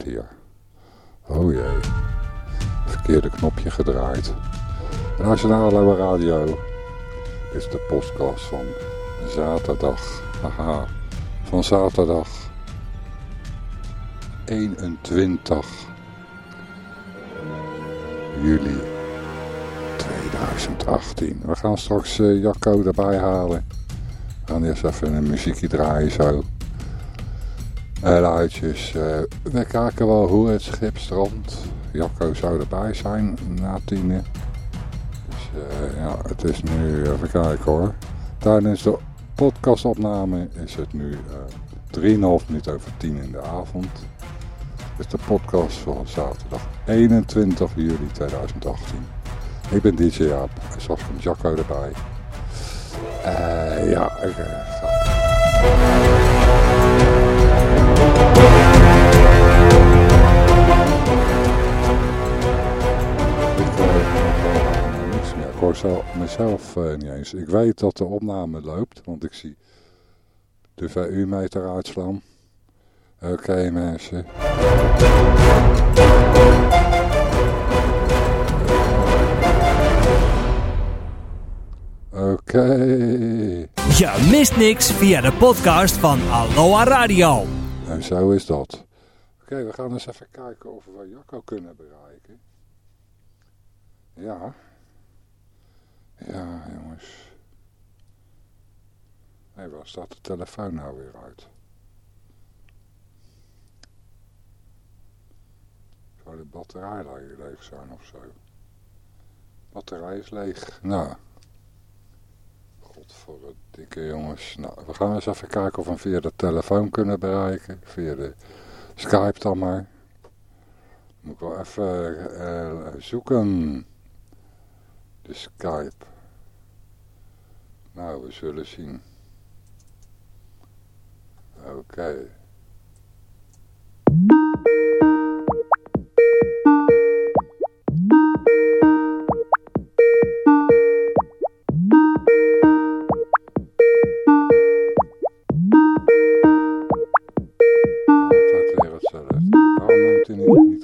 fout hier. Oh jee. Verkeerde knopje gedraaid. Nationale Radio. Is de podcast van zaterdag. Haha. Van zaterdag 21 juli 2018. We gaan straks uh, Jacco erbij halen. We gaan eerst even een muziekje draaien zo. En uitjes. Uh, we kijken wel hoe het schip strandt. Jacco zou erbij zijn na tienen. Dus uh, ja, het is nu, even kijken hoor. Tijdens de podcastopname is het nu uh, 3,5 minuten over 10 in de avond. Dit is de podcast van zaterdag 21 juli 2018. Ik ben DJ Jaap zoals van Jacco erbij. Uh, ja, ik ga... hoor zo mezelf uh, niet eens. Ik weet dat de opname loopt, want ik zie de VU-meter uitslaan. Oké okay, mensen. Oké. Okay. Je mist niks via de podcast van Aloha Radio. En zo is dat. Oké, okay, we gaan eens even kijken of we Jacco kunnen bereiken. Ja. Ja, jongens. Hé, hey, waar staat de telefoon nou weer uit? Zou de batterij leeg zijn of zo? Batterij is leeg. Nou. Godverdikke jongens. Nou, we gaan eens even kijken of we hem via de telefoon kunnen bereiken. Via de Skype dan maar. Moet ik wel even uh, zoeken. De Skype. Nou, we zullen zien. Oké. Okay.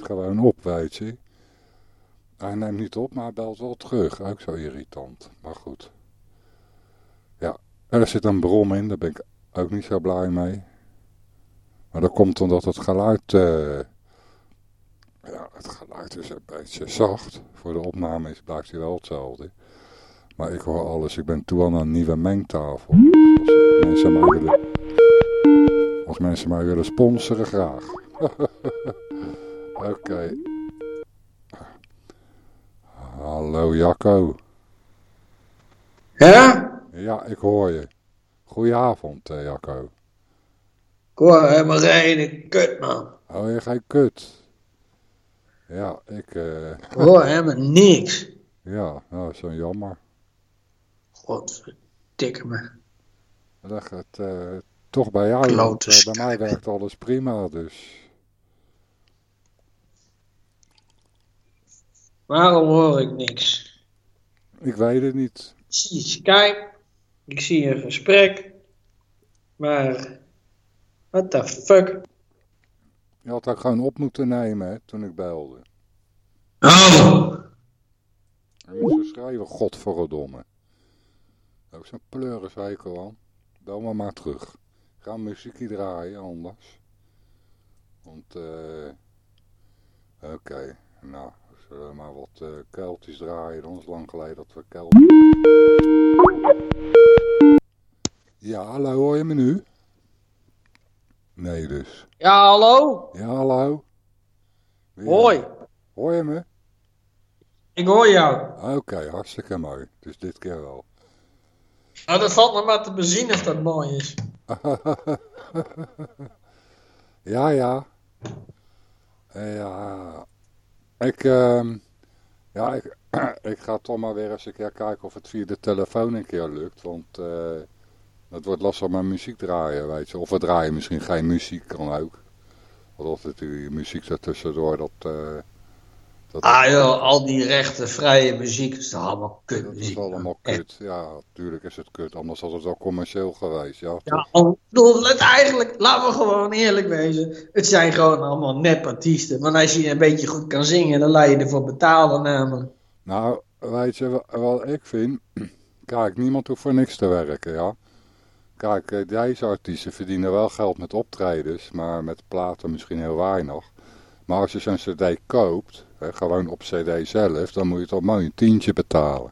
gewoon op, weet. Hij neemt niet op, maar belt wel terug. Ook zo irritant. Maar goed. Er zit een brom in. Daar ben ik ook niet zo blij mee. Maar dat komt omdat het geluid... Uh, ja, het geluid is een beetje zacht. Voor de opname is, blijft hij wel hetzelfde. Maar ik hoor alles. Ik ben toe aan een nieuwe mengtafel. Als mensen mij willen, sponsoren, graag. Oké. Hallo Jacco. Ja? Ja, ik hoor je. Goedenavond uh, Jacco. Ik hoor helemaal geen kut man. Oh, je geen kut? Ja, ik... Uh... Ik hoor helemaal niks. Ja, nou, zo jammer. Godverdikke me. Leg het uh, toch bij jou, want, uh, bij mij werkt alles prima, dus... Waarom hoor ik niks? Ik weet het niet. Zie Skype, ik zie een gesprek, maar what the fuck? Je had ook gewoon op moeten nemen hè, toen ik belde. Oh! En moest schrijven, godverdomme. Ook zo'n pleurishekel aan. Bel maar maar terug. Ga muziekje draaien anders. Want, eh... Uh... Oké, okay. nou, Zullen we maar wat uh, kuiltjes draaien. Dan is lang geleden dat we kuiltjes... Ja, hallo, hoor je me nu? Nee dus. Ja, hallo? Ja, hallo. Weer. Hoi. Hoor je me? Ik hoor jou. Oké, okay, hartstikke mooi. Dus dit keer wel. Nou, dat valt me maar te bezien of dat mooi is. ja, ja. Ja, ik, uh, ja, ik, ik ga toch maar weer eens een keer kijken of het via de telefoon een keer lukt. Want uh, het wordt lastig met muziek draaien, weet je. Of we draaien misschien geen muziek, kan ook. Want altijd die muziek ertussendoor, dat, uh, Dat, Ah joh, al die rechte, vrije muziek, dat is toch allemaal dat kutmuziek. is allemaal Echt. kut. Ja, natuurlijk is het kut. Anders had het wel commercieel geweest. Ja? Ja, al- het eigenlijk, laten we gewoon eerlijk wezen. Het zijn gewoon allemaal nepartiesten. Want als je een beetje goed kan zingen, dan laat je ervoor betalen namelijk. Nou, weet je wa- wat ik vind? Kijk, niemand hoeft voor niks te werken, ja. Kijk, eh, deze artiesten verdienen wel geld met optredens, maar met platen misschien heel weinig. Maar als je zo'n cd koopt, hè, gewoon op cd zelf, dan moet je toch mooi een tientje betalen.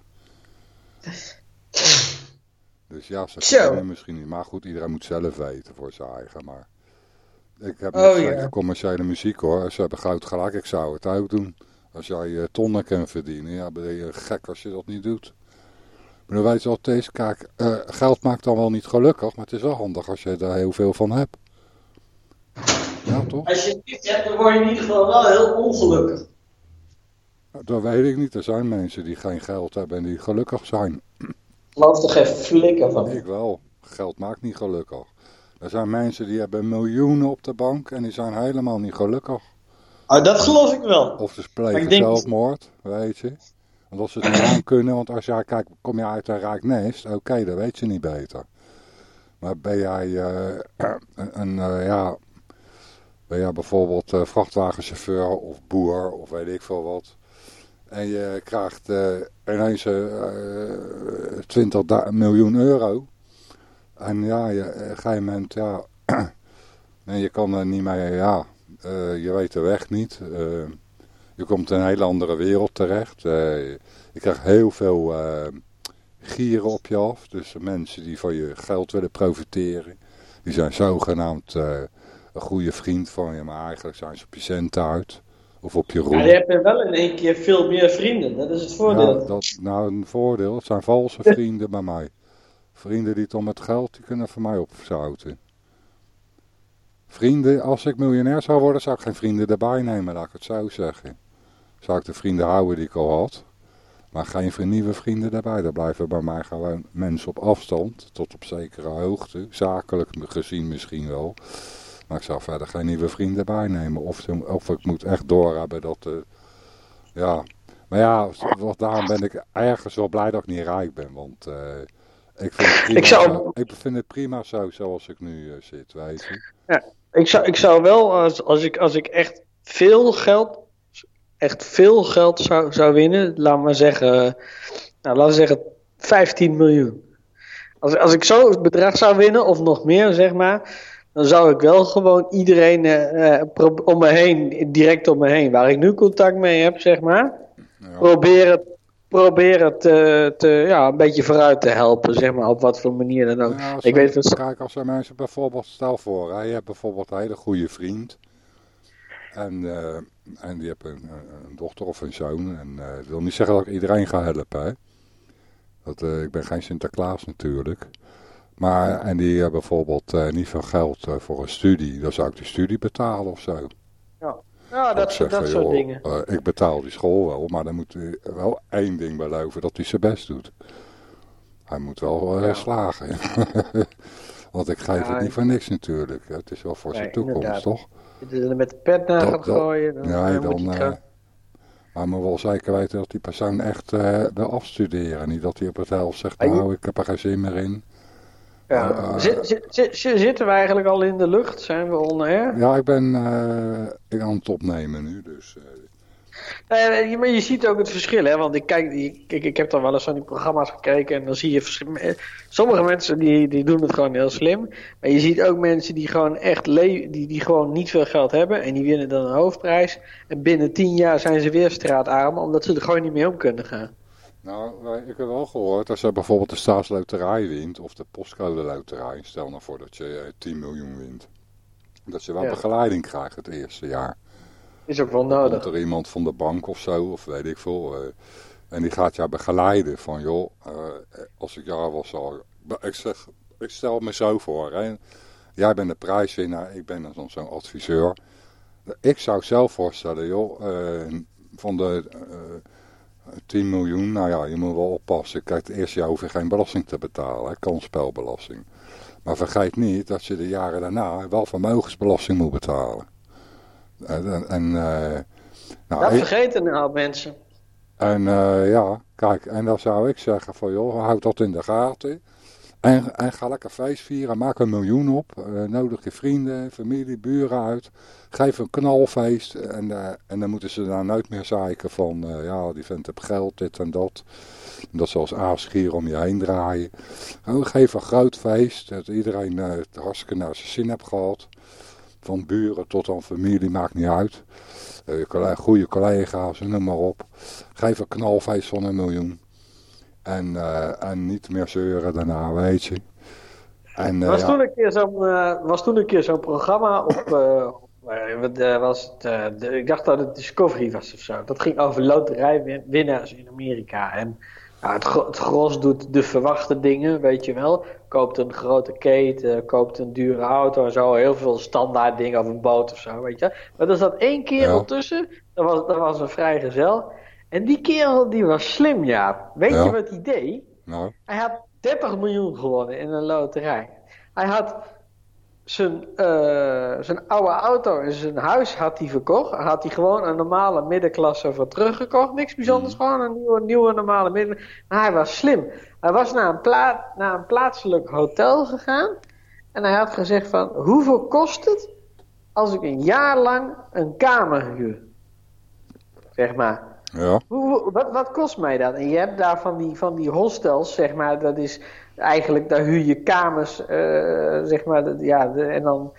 Dus ja, ze verdienen misschien niet. Maar goed, iedereen moet zelf weten voor zijn eigen. Maar ik heb Oh, tegen commerciële muziek hoor. Ze hebben goud gelijk, ik zou het ook doen. Als jij eh, tonnen kan verdienen, ja, ben je gek als je dat niet doet. Maar dan weet je is, kijk, eh, geld maakt dan wel niet gelukkig, maar het is wel handig als je er heel veel van hebt. Ja, toch? Als je het niet hebt, dan word je in ieder geval wel heel ongelukkig. Dat weet ik niet. Er zijn mensen die geen geld hebben en die gelukkig zijn. Geloof er geen flikker van. Ik wel. Geld maakt niet gelukkig. Er zijn mensen die hebben miljoenen op de bank en die zijn helemaal niet gelukkig. Oh, dat geloof ik wel. Of ze plegen denk- zelfmoord, weet je. Omdat ze het niet aan kunnen, want als jij kijkt, kom je uit een rijk nest, oké, dat weet je niet beter. Maar ben jij eh, een, eh, ja, ben jij bijvoorbeeld eh, vrachtwagenchauffeur of boer of weet ik veel wat. En je krijgt ineens eh 20 da- miljoen euro. En ja, je, op een gegeven moment, ja, en je kan er niet mee, ja, eh, je weet de weg niet. Eh, je komt in een hele andere wereld terecht. Eh, je krijgt heel veel gieren op je af. Dus mensen die van je geld willen profiteren. Die zijn zogenaamd een goede vriend van je, maar eigenlijk zijn ze op je cent uit. Of op je roem. Ja, je hebt er wel in één keer veel meer vrienden. Dat is het voordeel. Ja, dat, nou, een voordeel. Het zijn valse vrienden bij mij. Vrienden die het om het geld, die kunnen voor mij opzouten. Vrienden, als ik miljonair zou worden, zou ik geen vrienden erbij nemen, laat ik het zo zeggen. Zou ik de vrienden houden die ik al had. Maar geen nieuwe vrienden erbij. Er blijven bij mij gewoon mensen op afstand, tot op zekere hoogte. Zakelijk gezien misschien wel. Maar ik zou verder geen nieuwe vrienden erbij nemen. Of, of ik moet echt doorhebben dat... ja, maar ja, daarom ben ik ergens wel blij dat ik niet rijk ben. Want eh, ik, vind het prima Ik zou- zo, ik vind het prima zo zoals ik nu eh, zit, weet je. Ik zou, ik zou wel, als, als, ik, als ik echt veel geld, echt veel geld zou, zou winnen, laat maar zeggen, nou, laten we zeggen 15 miljoen. Als, als ik zo'n bedrag zou winnen, of nog meer zeg maar, dan zou ik wel gewoon iedereen eh, eh, om me heen, direct om me heen, waar ik nu contact mee heb, zeg maar, Ja. proberen, proberen te, te, ja, een beetje vooruit te helpen, zeg maar, op wat voor manier dan ook. Ja, als ik er- weet dat Kijk, als er mensen bijvoorbeeld, stel voor, hè, je hebt bijvoorbeeld een hele goede vriend. En, eh, en die heeft een, een dochter of een zoon. En eh dat wil niet zeggen dat ik iedereen ga helpen. Hè. Dat, eh, ik ben geen Sinterklaas natuurlijk. Maar, en die hebben bijvoorbeeld eh, niet veel geld eh, voor een studie. Dan zou ik die studie betalen of zo. Ja, dat, soort- dat zeggen, soort joh, dingen. eh, ik betaal die school wel, maar dan moet hij wel één ding beloven, dat hij zijn best doet. Hij moet wel eh, Ja. slagen. Want ik geef Ja, het niet voor niks natuurlijk. Het is wel voor zijn toekomst, inderdaad. toch? Er met de pet naar Dat- gaat dat- gooien, dan, Ja, dan dan, je eh, maar moet wel zeker weten dat die persoon echt wil afstuderen. Niet dat hij op het helft zegt, Maar nou, ik heb er geen zin meer in. Ja. eh, Zit- zit- zit- zitten we eigenlijk al in de lucht? Zijn we on air? Ja, ik ben eh, aan het opnemen nu, dus... eh, maar je ziet ook het verschil, hè? Want ik, kijk, ik, ik, ik heb dan wel eens aan die programma's gekeken en dan zie je Sommige mensen die, die doen het gewoon heel slim. Maar je ziet ook mensen die gewoon echt le die, die gewoon niet veel geld hebben en die winnen dan een hoofdprijs. En binnen tien jaar zijn ze weer straatarm, omdat ze er gewoon niet mee om kunnen gaan. Nou, ik heb wel gehoord, als je bijvoorbeeld de staatsloterij wint, of de postcode loterij, stel nou voor dat je eh, 10 miljoen wint, dat je wel Ja. begeleiding krijgt het eerste jaar. Is ook wel nodig. komt er iemand van de bank of zo, of weet ik veel, eh, en die gaat jou begeleiden van, joh, eh, als ik jou was al, ik zeg, ik stel me zo voor, hè, jij bent de prijswinnaar, ik ben dan zo'n adviseur. Ik zou zelf voorstellen, joh, eh, van de... eh, 10 miljoen, nou ja, je moet wel oppassen. Kijk, het eerste jaar hoef je geen belasting te betalen, hè, kansspelbelasting. Maar vergeet niet dat je de jaren daarna wel vermogensbelasting moet betalen. En, eh, Nou, dat vergeten nou mensen. En eh, ja, kijk, en dan zou ik zeggen van joh, houd dat in de gaten. En, ga lekker feest vieren, maak een miljoen op. eh, nodig je vrienden, familie, buren uit. Geef een knalfeest. En, eh, en dan moeten ze daar nooit meer zeiken van, eh, ja, die vent heeft geld, dit en dat. Dat ze als aasgier om je heen draaien. Gewoon geef een groot feest, dat iedereen het hartstikke naar zijn zin heeft gehad. Van buren tot aan familie, maakt niet uit. Goede collega's, noem maar op. Geef een knalfeest van een miljoen. En, eh, en niet meer zeuren daarna, weet je. En, eh, was, ja, toen een keer zo'n, eh, was toen een keer zo'n programma op. was het, de- ik dacht dat het Discovery was of zo. Dat ging over loterijwinnaars in Amerika. En het gros doet de verwachte dingen, weet je wel. Koopt een grote keten, koopt een dure auto en zo. Heel veel standaard dingen of een boot of zo, weet je. Maar er zat één kerel Ja. tussen. Dat was, dat was een vrijgezel. En die kerel die was slim, ja. Weet Ja. je wat hij deed? nou, Hij had 30 miljoen gewonnen in een loterij. Hij had zijn, eh, zijn oude auto en zijn huis had hij verkocht. Had hij gewoon een normale middenklasse voor teruggekocht. Niks bijzonders, gewoon een nieuwe, nieuwe normale midden. Maar hij was slim. Hij was naar een, pla naar een plaatselijk hotel gegaan. En hij had gezegd van, hoeveel kost het als ik een jaar lang een kamer huur? Zeg maar. Ja, Hoe, wat, wat kost mij dat? En je hebt daar van die, van die hostels, zeg maar, dat is eigenlijk, daar huur je kamers, eh, zeg maar, dat- ja, de- en dan,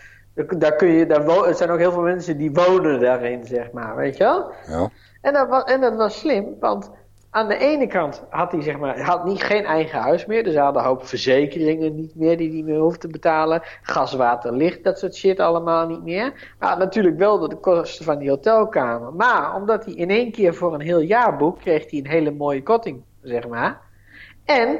daar kun je, daar er zijn ook heel veel mensen die wonen daarin, zeg maar, weet je wel? ja, En dat was, en dat was slim, want aan de ene kant had hij zeg maar, had niet, geen eigen huis meer. Dus hij had een hoop verzekeringen niet meer die hij meer hoefde te betalen. Gas, water, licht, dat soort shit allemaal niet meer. Maar natuurlijk wel de kosten van die hotelkamer. Maar omdat hij in één keer voor een heel jaar boekt, kreeg hij een hele mooie korting, zeg maar. En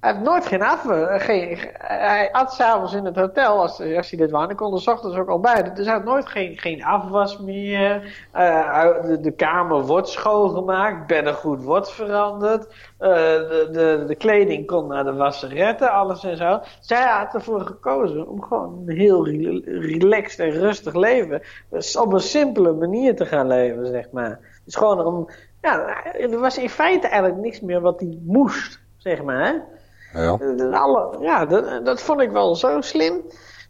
hij heeft nooit geen af. Geen, hij at s'avonds in het hotel als, als hij dit wou. En kon er 's ochtends ook al bij. Dus hij had nooit geen, geen afwas meer. Eh, de, de kamer wordt schoongemaakt. Beddengoed wordt veranderd. Eh, de, de, de kleding kon naar de wasseretten. Alles en zo. Zij had ervoor gekozen om gewoon een heel re- relaxed en rustig leven. Dus op een simpele manier te gaan leven, zeg maar. Dus gewoon om. Ja, er was in feite eigenlijk niks meer wat hij moest, zeg maar. Hè? Ja. Dat, alle, ja, dat, dat vond ik wel zo slim.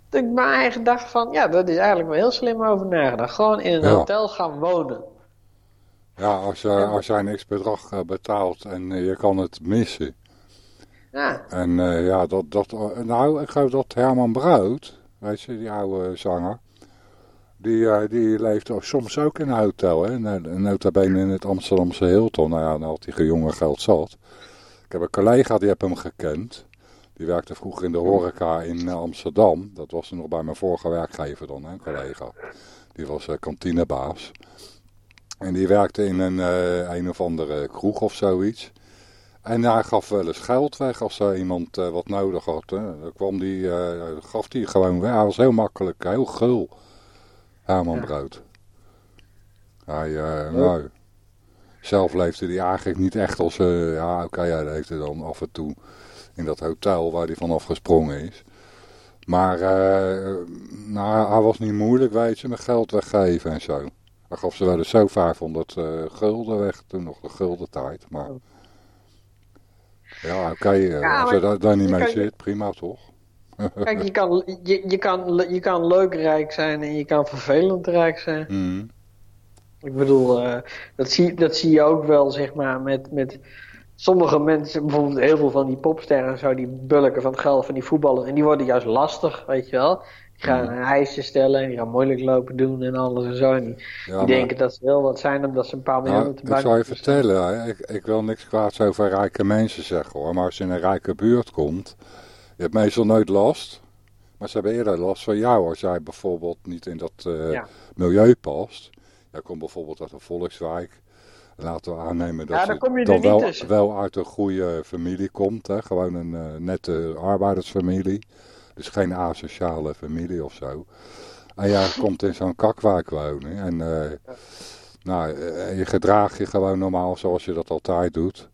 Dat ik mijn eigen dacht van, ja, dat is eigenlijk wel heel slim over nagedacht. Gewoon in een Ja. hotel gaan wonen. Ja, als, je, als jij niks bedrag eh, betaalt en eh, je kan het missen. Ja, En eh, ja, dat, dat, nou, ik geloof dat Herman Brood, weet je, die oude zanger, die, eh, die leeft soms ook in een hotel, hè. Nota bene in het Amsterdamse Hilton. Nou ja, dan had hij jonge geld zat. Ik heb een collega, die heb hem gekend. Die werkte vroeger in de horeca in eh, Amsterdam. Dat was nog bij mijn vorige werkgever dan, hè, een collega. Die was eh, kantinebaas. En die werkte in een, eh, een of andere kroeg of zoiets. En hij gaf wel eens geld weg als er iemand wat nodig had. Hè. Dan kwam die, gaf hij gewoon weg. Hij was heel makkelijk, heel gul. Herman Ja. Brood. Hij, nou, zelf leefde hij eigenlijk niet echt als... eh, ja, oké, hij leefde dan af en toe in dat hotel waar hij vanaf gesprongen is. Maar eh, nou, hij was niet moeilijk, weet je, met geld weggeven en zo. Hij gaf ze wel eens zo 500 eh, gulden weg, toen nog de gulden tijd. Maar ja, oké, Ja, als je daar, daar niet mee zit, prima toch? kijk, je kan, je, je, kan, je kan leuk rijk zijn en je kan vervelend rijk zijn. Mhm. Ik bedoel, eh, dat, zie, dat zie je ook wel, zeg maar, met, met sommige mensen, bijvoorbeeld heel veel van die popsterren en zo, die bulken van het geld van die voetballers. En die worden juist lastig, weet je wel. Die gaan Mhm. eisen stellen en die gaan moeilijk lopen doen en alles en zo. En die, Ja, die denken dat ze wel wat zijn omdat ze een paar miljoen Nou, op de ik zal je vertellen, hè, ik, ik wil niks kwaads over rijke mensen zeggen hoor, maar als je in een rijke buurt komt, je hebt meestal nooit last, maar ze hebben eerder last van jou als jij bijvoorbeeld niet in dat eh, Ja. milieu past. Jij komt bijvoorbeeld uit een volkswijk, laten we aannemen dat Ja, dan je kom je dan wel, tussen. wel uit een goede familie komt, hè, gewoon een eh, nette arbeidersfamilie, dus geen asociale familie of zo. En jij komt in zo'n kakwijk wonen en... eh, nou, eh, je gedraagt je gewoon normaal zoals je dat altijd doet.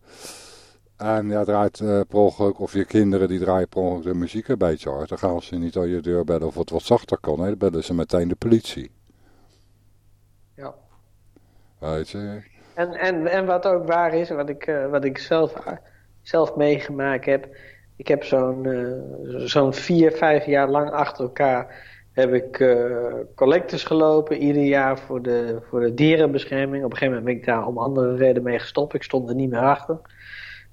En ja, draait eh per ongeluk, of je kinderen die draaien per ongeluk de muziek een beetje hard. Dan gaan ze niet aan je deur bellen of het wat zachter kan. Hè. Dan bellen ze meteen de politie. En, en, en wat ook waar is, wat ik, uh, wat ik zelf, zelf meegemaakt heb. Ik heb zo'n uh, zo'n vier, vijf jaar lang achter elkaar heb ik uh, gelopen. Ieder jaar voor de, voor de dierenbescherming. Op een gegeven moment ben ik daar om andere redenen mee gestopt. Ik stond er niet meer achter.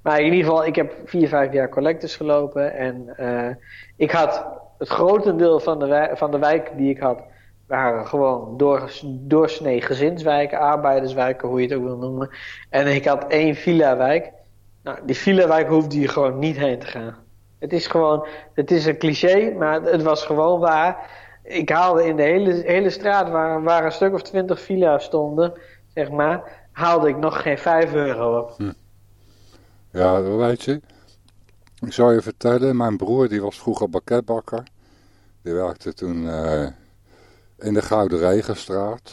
Maar in ieder geval, ik heb vier, vijf jaar collectes gelopen. En ik had het grotendeel van de, van de wijk die ik had waren gewoon door, doorsnee gezinswijken, arbeiderswijken, hoe je het ook wil noemen. En ik had één villa-wijk. Nou, die villa-wijk hoefde je gewoon niet heen te gaan. Het is gewoon, het is een cliché, maar het was gewoon waar. Ik haalde in de hele, hele straat waar, waar een stuk of twintig villa's stonden, zeg maar, haalde ik nog geen 5 euro op. Hm. Ja, weet je. Ik zal je vertellen, mijn broer die was vroeger bakketbakker. Die werkte toen uh, in de Gouden Regenstraat.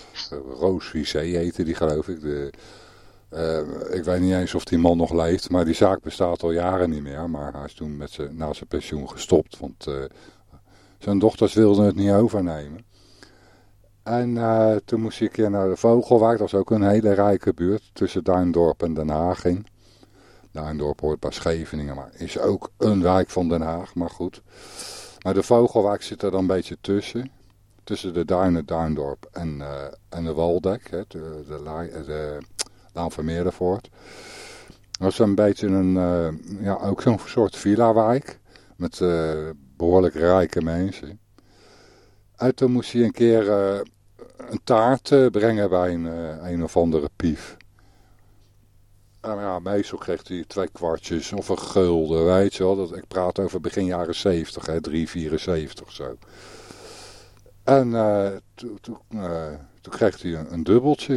Roos Vissé heette die geloof ik. De, uh, ik weet niet eens of die man nog leeft, maar die zaak bestaat al jaren niet meer. Maar hij is toen met zijn, na zijn pensioen gestopt, want uh, zijn dochters wilden het niet overnemen. En uh, toen moest ik een keer naar de Vogelwijk, dat is ook een hele rijke buurt, tussen Duindorp en Den Haag in. Duindorp hoort bij Scheveningen, maar is ook een wijk van Den Haag, maar goed. Maar de Vogelwijk zit er dan een beetje tussen tussen de Duinen, Duindorp en, uh, en de Waldek, hè, de, de, de Laan van Meerdervoort. Dat is een beetje een, uh, ja, ook zo'n soort villa-wijk met behoorlijk rijke mensen. En toen moest hij een keer een taart brengen bij een, een of andere pief. En ja, meestal kreeg hij twee kwartjes of een gulden, weet je wel. Dat, ik praat over begin jaren 70, hè, 374 zo. En uh, toen, toen, kreeg hij een, dubbeltje.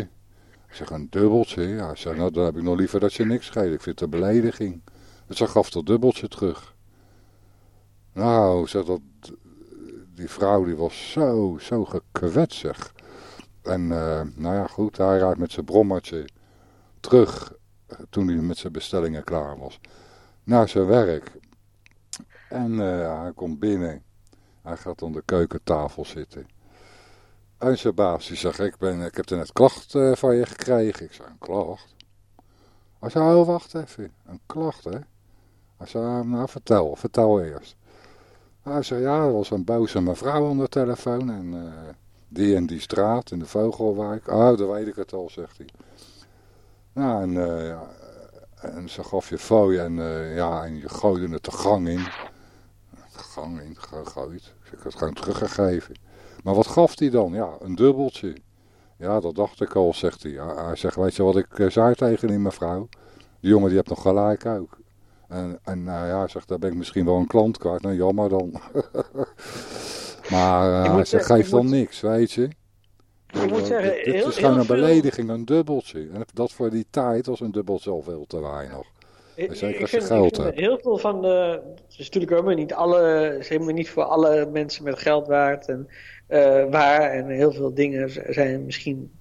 Ik zeg, een dubbeltje? Ja, ik zeg, nou dan heb ik nog liever dat je niks geeft. Ik vind het een belediging. Dus hij gaf dat dubbeltje terug. Nou, zeg dat, die vrouw die was zo, zo gekwetsig. En uh, nou ja, goed, hij rijdt met zijn brommertje terug toen hij met zijn bestellingen klaar was. Naar zijn werk. En hij komt binnen. Hij gaat aan de keukentafel zitten. En zijn baas die zegt, ik, ben, ik heb er net klacht uh, van je gekregen. Ik zei, een klacht? Hij zei, oh wacht even, een klacht hè? Hij zei, nou vertel, vertel eerst. Hij zei, ja, er was een boze mevrouw aan de telefoon en uh, die en die straat in de Vogelwijk. Ah, dan weet ik het al, zegt hij. Nou, en, uh, en ze gaf je fooi en, ja, en je gooide het de gang in gang in gegooid. Dus ik had het gewoon teruggegeven. Maar wat gaf hij dan? Ja, een dubbeltje. Ja, dat dacht ik al, zegt hij. hij zegt, weet je wat ik eh, zei tegen die mevrouw? Die jongen die hebt nog gelijk ook. En, en nou ja, zegt, daar ben ik misschien wel een klant kwijt. Nou, jammer dan. maar uh, hij zegt, geef dan niks, weet je. Ik moet zeggen, dit, is gewoon een belediging, een dubbeltje. En dat voor die tijd was een dubbeltje al veel te weinig. Zeker als je geld hebt. Heel veel van de. Het is natuurlijk ook niet alle. is helemaal niet voor alle mensen met geld waard. En, uh, waar. En heel veel dingen zijn misschien.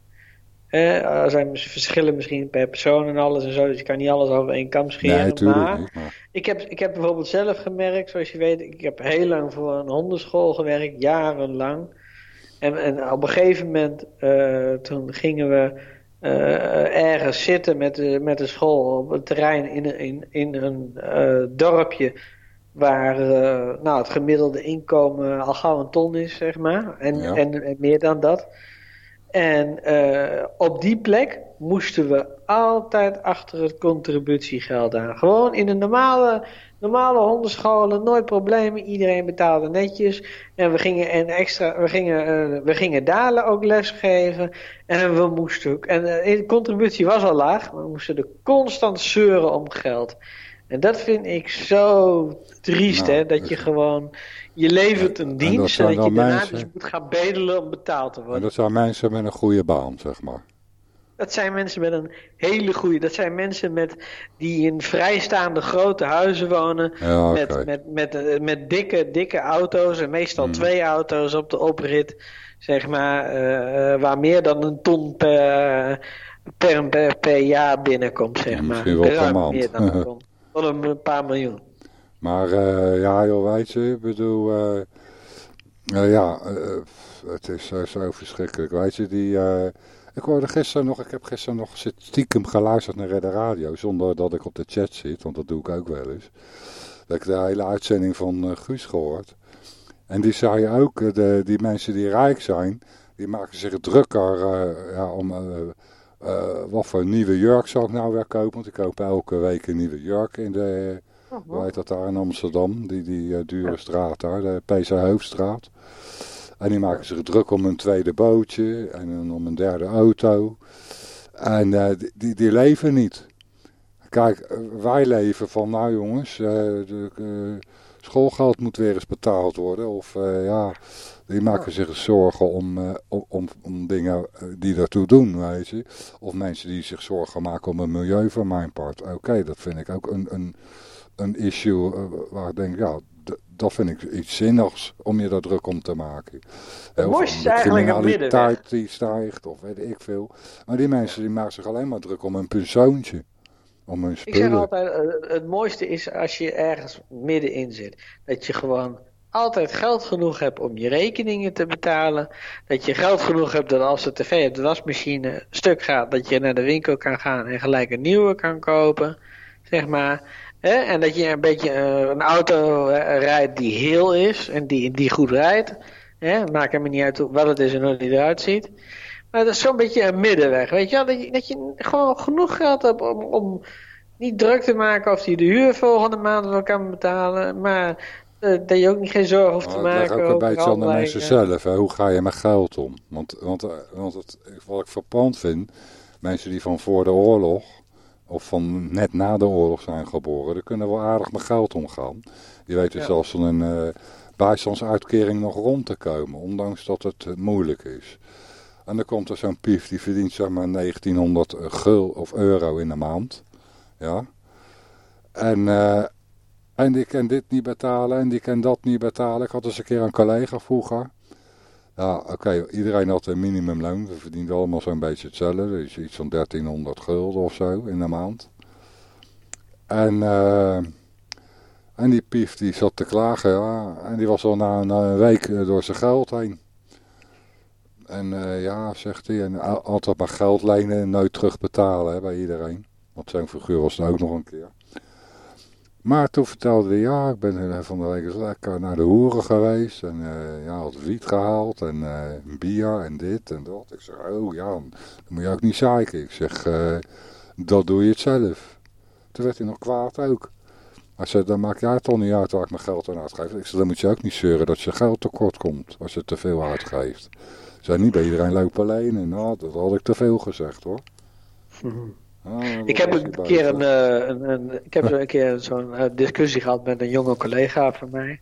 er zijn verschillen misschien per persoon en alles en zo. Dus je kan niet alles over één kam scheren. Nee, maar, niet, maar, Ik, heb, ik heb bijvoorbeeld zelf gemerkt, zoals je weet. Ik heb heel lang voor een hondenschool gewerkt. Jarenlang. En, en op een gegeven moment. Uh, toen gingen we ergens zitten met de, met de school op het terrein in, in, in een uh, dorpje waar uh, nou, het gemiddelde inkomen al gauw een ton is, zeg maar. En, ja. en, en, meer dan dat. En op die plek moesten we altijd achter het contributiegeld aan. Gewoon in een normale Normale hondenscholen, nooit problemen. Iedereen betaalde netjes. En we gingen, en extra, we gingen, uh, we gingen dalen ook lesgeven. En we moesten ook. En uh, de contributie was al laag. Maar we moesten er constant zeuren om geld. En dat vind ik zo triest, nou, hè. Dat je gewoon. Je levert een dienst. En dat, je daarna mensen, dus moet gaan bedelen om betaald te worden. En dat zijn mensen met een goede baan, zeg maar. Dat zijn mensen met een hele goede. Dat zijn mensen met, die in vrijstaande grote huizen wonen. Ja, met, met, met, met, met, dikke, dikke auto's. En meestal hmm. twee auto's op de oprit. Zeg maar. Uh, waar meer dan een ton per, per, per, per jaar binnenkomt. Zeg ja, misschien maar. wel per maand. Meer dan een ton. Tot een paar miljoen. Maar uh, ja, joh, weet je. Ik bedoel. Uh, ja, het is zo verschrikkelijk. Weet je, die Ik hoorde gisteren nog, ik heb gisteren nog stiekem geluisterd naar Redder Radio, zonder dat ik op de chat zit, want dat doe ik ook wel eens. Dat ik de hele uitzending van Guus gehoord. En die zei ook, de, die mensen die rijk zijn, die maken zich drukker ja, om... wat voor nieuwe jurk zal ik nou weer kopen? Want ik koop elke week een nieuwe jurk in de. Hoe heet dat daar in Amsterdam? Die, die dure straat daar, de PC Hoofdstraat. En die maken zich druk om een tweede bootje en om een derde auto. En uh, die, die leven niet. Kijk, wij leven van, nou jongens, uh, de, uh, schoolgeld moet weer eens betaald worden. Of ja, die maken zich zorgen om, om, om dingen die daartoe doen, weet je. Of mensen die zich zorgen maken om het milieu van mijn part. Oké, okay, dat vind ik ook een, een, een issue waar ik denk, ja, dat vind ik iets zinnigs om je daar druk om te maken. Het is eigenlijk een middenweg. die stijgt of weet ik veel. Maar die mensen die maken zich alleen maar druk om een persoontje. Om hun spullen. Ik zeg altijd, het mooiste is als je ergens middenin zit. Dat je gewoon altijd geld genoeg hebt om je rekeningen te betalen. Dat je geld genoeg hebt dat als de tv op de wasmachine stuk gaat, dat je naar de winkel kan gaan en gelijk een nieuwe kan kopen. Zeg maar. Hè? En dat je een beetje uh, een auto uh, rijdt die heel is en die, die goed rijdt. Hè? Maakt helemaal niet uit wat het is en hoe die eruit ziet. Maar dat is zo'n beetje een middenweg. Weet je wel? Dat je, dat je gewoon genoeg geld hebt om, om niet druk te maken of je de huur volgende maand wel kan betalen. Maar uh, dat je ook niet geen zorgen hoeft te maar maken. Het ook een beetje aan de mensen zelf. Hè? Hoe ga je met geld om? Want, want, want het, wat ik verpand vind, mensen die van voor de oorlog of van net na de oorlog zijn geboren, die kunnen wel aardig met geld omgaan. Die weten ja. zelfs van een uh, bijstandsuitkering nog rond te komen, ondanks dat het uh, moeilijk is. En dan komt er zo'n pief, die verdient zeg maar 1900 gul of euro in de maand. Ja. En, uh, en die kan dit niet betalen en die kan dat niet betalen. Ik had eens een keer een collega vroeger. Ja, oké, iedereen had een minimumloon. We verdienden allemaal zo'n beetje hetzelfde. Dus iets van 1300 gulden of zo in de maand. En, uh, en die pief die zat te klagen, ja. En die was al na, na een week door zijn geld heen. En uh, ja, zegt hij, en altijd maar geld lenen en nooit terugbetalen hè, bij iedereen. Want zo'n figuur was er ook nog een keer. Maar toen vertelde hij, ja, ik ben van de week lekker naar de hoeren geweest. En uh, ja, had wiet gehaald en uh, bier en dit en dat. Ik zeg, oh ja, dan moet je ook niet zeiken. Ik zeg, dat doe je het zelf. Toen werd hij nog kwaad ook. Hij zei, dan maakt jij het toch niet uit waar ik mijn geld aan uitgeef. Ik zei, dan moet je ook niet zeuren dat je geld tekort komt als je te veel uitgeeft. Ik zei, niet bij iedereen lopen lenen. Nou, dat had ik te veel gezegd hoor. Mm. Oh, ik heb een keer een, een, een, ik heb een keer zo'n discussie gehad met een jonge collega van mij.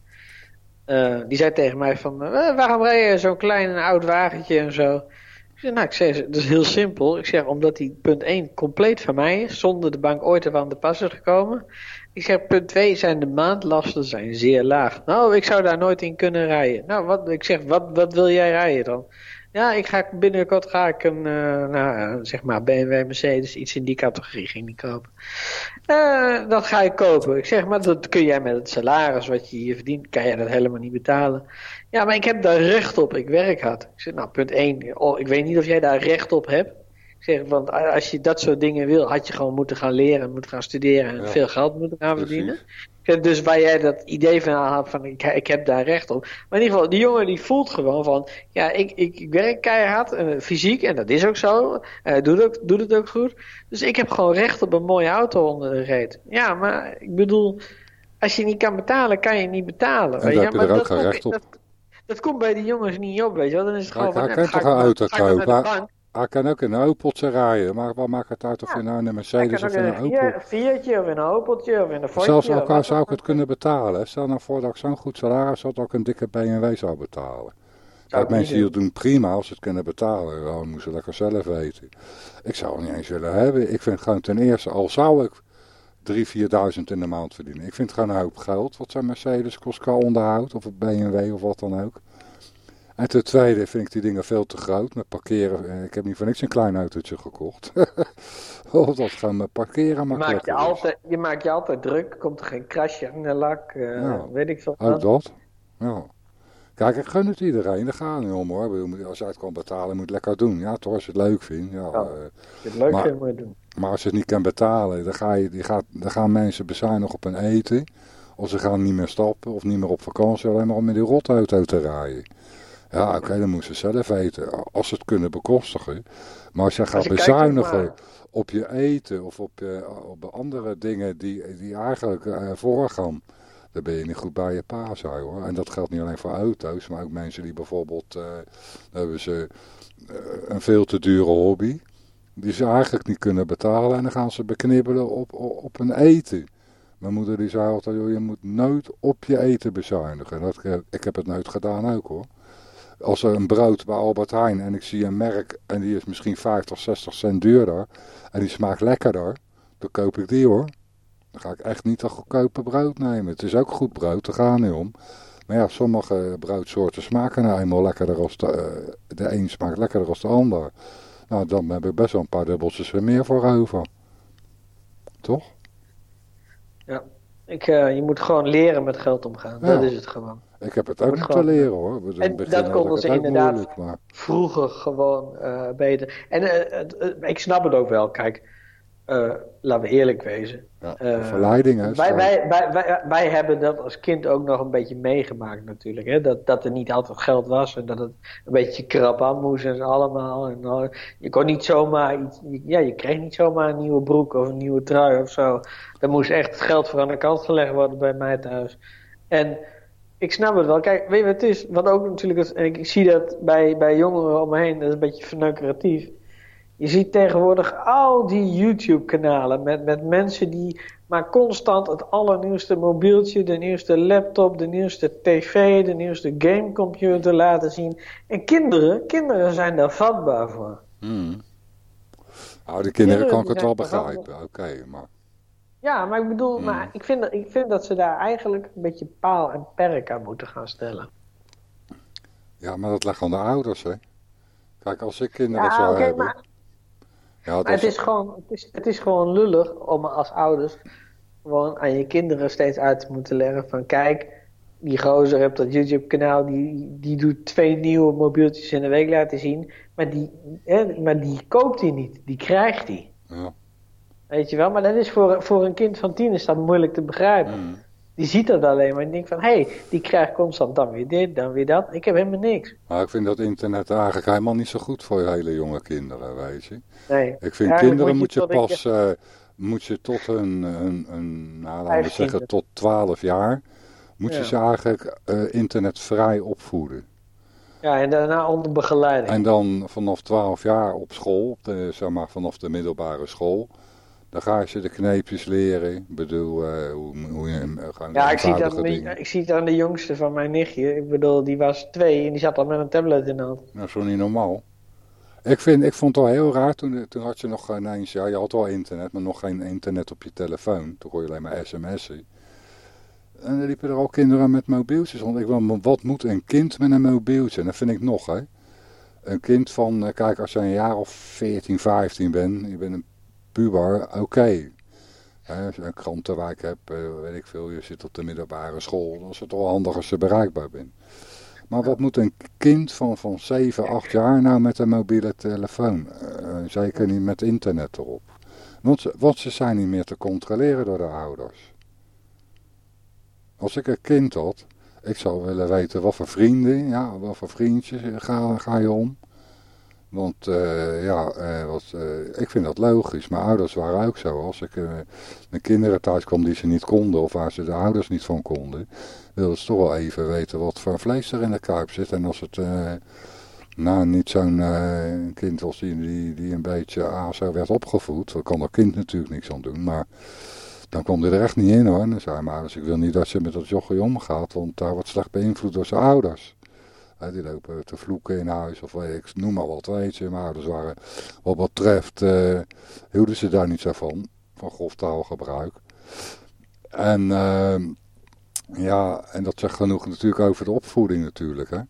Uh, die zei tegen mij van, uh, waarom rij je zo'n klein oud wagentje en zo? Ik zei, nou, ik zeg, dat is heel simpel. Ik zeg, omdat die punt 1 compleet van mij is, zonder de bank ooit er aan de pas is gekomen. Ik zeg, punt 2 zijn de maandlasten zijn zeer laag. Nou, ik zou daar nooit in kunnen rijden. Nou, wat, ik zeg, wat, wat wil jij rijden dan? Ja, ik ga binnenkort ga ik een, uh, nou, zeg maar BMW, Mercedes, iets in die categorie ging die kopen. Uh, dat ga ik kopen. Ik zeg, maar dat kun jij met het salaris wat je hier verdient, kan jij dat helemaal niet betalen. Ja, maar ik heb daar recht op. Ik werk hard. Ik zeg, nou, punt 1. Oh, ik weet niet of jij daar recht op hebt. Ik zeg, want als je dat soort dingen wil, had je gewoon moeten gaan leren, moeten gaan studeren en ja. veel geld moeten gaan verdienen. Dus waar jij dat idee van had van ik, ik heb daar recht op. Maar in ieder geval, die jongen die voelt gewoon van ja, ik, ik, ik werk keihard, uh, fysiek en dat is ook zo. Uh, doet, ook, doet het ook goed. Dus ik heb gewoon recht op een mooie auto onder de reet. Ja, maar ik bedoel, als je niet kan betalen, kan je niet betalen. En daar ja, heb je maar er ook geen recht op. Dat, dat, komt bij die jongens niet op, weet je wel. Dan is het gewoon hij van, kan ga toch een auto ga kopen? Hij kan ook in een Opeltje rijden, maar wat maakt het uit of je nou in een Mercedes of in een een Opel... Fiat- Fiatje of in een Opeltje of in een Fordje. Zelfs wat zou ik het kunnen betalen. Stel nou voor dat ik zo'n goed salaris had dat ik een dikke BMW zou betalen. Ik mensen die dat doen prima als ze het kunnen betalen. Dan moeten ze lekker zelf weten. Ik zou het niet eens willen hebben. Ik vind gewoon ten eerste, al zou ik 3.000, 4.000 in de maand verdienen. Ik vind het gewoon een hoop geld wat zo'n Mercedes kost qua onderhoud. Of een BMW of wat dan ook. En ten tweede vind ik die dingen veel te groot. Met parkeren. eh, Ik heb niet voor niks een klein autootje gekocht. Omdat gewoon met parkeren Je maakt, makkelijker je, is. altijd, je maakt je altijd druk, komt er geen krasje in de lak, eh, Ja. weet ik veel. Ook dat. Ja. Kijk, ik gun het iedereen, daar gaat niet om hoor. Als je het kan betalen, moet je het lekker doen. Ja, toch als je het leuk vindt. Ja, ja, als je het leuk vindt, moet je doen. Maar als je het niet kan betalen, dan, ga je, die gaat, dan gaan mensen bezuinigen op hun eten. Of ze gaan niet meer stappen of niet meer op vakantie, alleen maar om met die rotauto te rijden. Ja, oké, dan moeten ze zelf eten, als ze het kunnen bekostigen. Maar als je gaat bezuinigen op je eten of op, op andere dingen die, die eigenlijk uh, voorgaan, dan ben je niet goed bij je paas hoor. En dat geldt niet alleen voor auto's, maar ook mensen die bijvoorbeeld, uh, hebben ze uh, een veel te dure hobby, die ze eigenlijk niet kunnen betalen en dan gaan ze beknibbelen op, op, op hun eten. Mijn moeder die zei altijd, joh, je moet nooit op je eten bezuinigen. Dat, ik heb het nooit gedaan ook hoor. Als er een brood bij Albert Heijn en ik zie een merk en die is misschien 50, 60 cent duurder en die smaakt lekkerder, dan koop ik die hoor. Dan ga ik echt niet dat goedkope brood nemen. Het is ook goed brood, daar gaat niet om. Maar ja, sommige broodsoorten smaken nou eenmaal lekkerder als de, uh, de een smaakt lekkerder als de ander. Nou, dan heb ik best wel een paar dubbeltjes er meer voor over. Toch? Ja, ik, uh, je moet gewoon leren met geld omgaan. Ja. Dat is het gewoon. Ik heb het ook moeten gewoon... leren hoor. En dat konden ze inderdaad moeilijk, maar... vroeger gewoon uh, beter. En uh, ik snap het ook wel. Kijk, laten we eerlijk wezen. Ja, verleiding hè. Wij, wij, wij, wij, hebben dat als kind ook nog een beetje meegemaakt natuurlijk. Hè? Dat, dat er niet altijd geld was en dat het een beetje krap aan moest en allemaal. En, je kon niet zomaar iets, ja, je kreeg niet zomaar een nieuwe broek of een nieuwe trui of zo. Er moest echt geld voor aan de kant gelegd worden bij mij thuis. En ik snap het wel. Kijk, weet je wat het is? Wat ook natuurlijk, en ik zie dat bij, bij jongeren om me heen, dat is een beetje verneukeratief. Je ziet tegenwoordig al die YouTube-kanalen met, met mensen die maar constant het allernieuwste mobieltje, de nieuwste laptop, de nieuwste tv, de nieuwste gamecomputer laten zien. En kinderen, kinderen zijn daar vatbaar voor. Hmm. Nou, de kinderen, kinderen kan ik het wel begrijpen, oké, okay, maar... Ja, maar ik bedoel, hmm. maar ik, vind dat, ik vind dat ze daar eigenlijk een beetje paal en perk aan moeten gaan stellen. Ja, maar dat ligt aan de ouders, hè. Kijk, als ik kinderen ja, zou okay, hebben... Maar, ja, maar het, is gewoon, het, is, het is gewoon lullig om als ouders gewoon aan je kinderen steeds uit te moeten leggen van... Kijk, die gozer hebt dat YouTube-kanaal, die, die doet twee nieuwe mobieltjes in de week laten zien. Maar die, hè, maar die koopt hij niet, die krijgt hij. Ja. Weet je wel, maar dat is voor, voor een kind van tien is dat moeilijk te begrijpen. Mm. Die ziet dat alleen maar en denkt van, hé, hey, die krijgt constant dan weer dit, dan weer dat. Ik heb helemaal niks. Maar ik vind dat internet eigenlijk helemaal niet zo goed voor hele jonge kinderen, weet je. Nee. Ik vind kinderen moet je, moet je pas. Uh, moet je tot een, een, een nou, laten we zeggen, tot 12 jaar, moet ja. je ze eigenlijk uh, internetvrij opvoeden. Ja, en daarna onder begeleiding. En dan vanaf 12 jaar op school, de, zeg maar vanaf de middelbare school, dan ga je ze de kneepjes leren. Ik bedoel, uh, hoe, hoe je gaan Ja, ik zie, dan, ik zie het aan de jongste van mijn nichtje. Ik bedoel, die was twee en die zat al met een tablet in de hand. Nou, zo niet normaal. Ik, vind, ik vond het wel heel raar, toen, toen had je nog ineens, ja, je had wel internet, maar nog geen internet op je telefoon. Toen kon je alleen maar sms'en. En dan liepen er al kinderen met mobieltjes rond. Ik wil, wat moet een kind met een mobieltje? En dat vind ik nog, hè. Een kind van, kijk, als je een jaar of 14, 15 bent, je bent een puber, oké. Okay. Als je een krantenwijk hebt, weet ik veel, je zit op de middelbare school, dan is het wel handig als je bereikbaar bent. Maar wat moet een kind van, van 7, 8 jaar nou met een mobiele telefoon? Uh, zeker niet met internet erop. Want ze, want ze zijn niet meer te controleren door de ouders. Als ik een kind had, ik zou willen weten wat voor vrienden, ja, wat voor vriendjes ga, ga je om. Want uh, ja, uh, wat, uh, ik vind dat logisch. Mijn ouders waren ook zo. Als ik mijn kinderen thuis kwam die ze niet konden of waar ze de ouders niet van konden, wilden ze toch wel even weten wat voor vlees er in de kuip zit. En als het nou niet zo'n kind was die, die, een beetje zo werd opgevoed, dan kan dat kind natuurlijk niks aan doen. Maar dan kwam hij er echt niet in hoor. Dan zei mijn ouders, ik wil niet dat je met dat jochie omgaat, want daar wordt slecht beïnvloed door zijn ouders. Die lopen te vloeken in huis of ik noem maar wat, weet je. Maar ouders waren wat betreft, uh, hielden ze daar niet zo van, van grof taalgebruik. En uh, ja, en dat zegt genoeg natuurlijk over de opvoeding natuurlijk, hè. En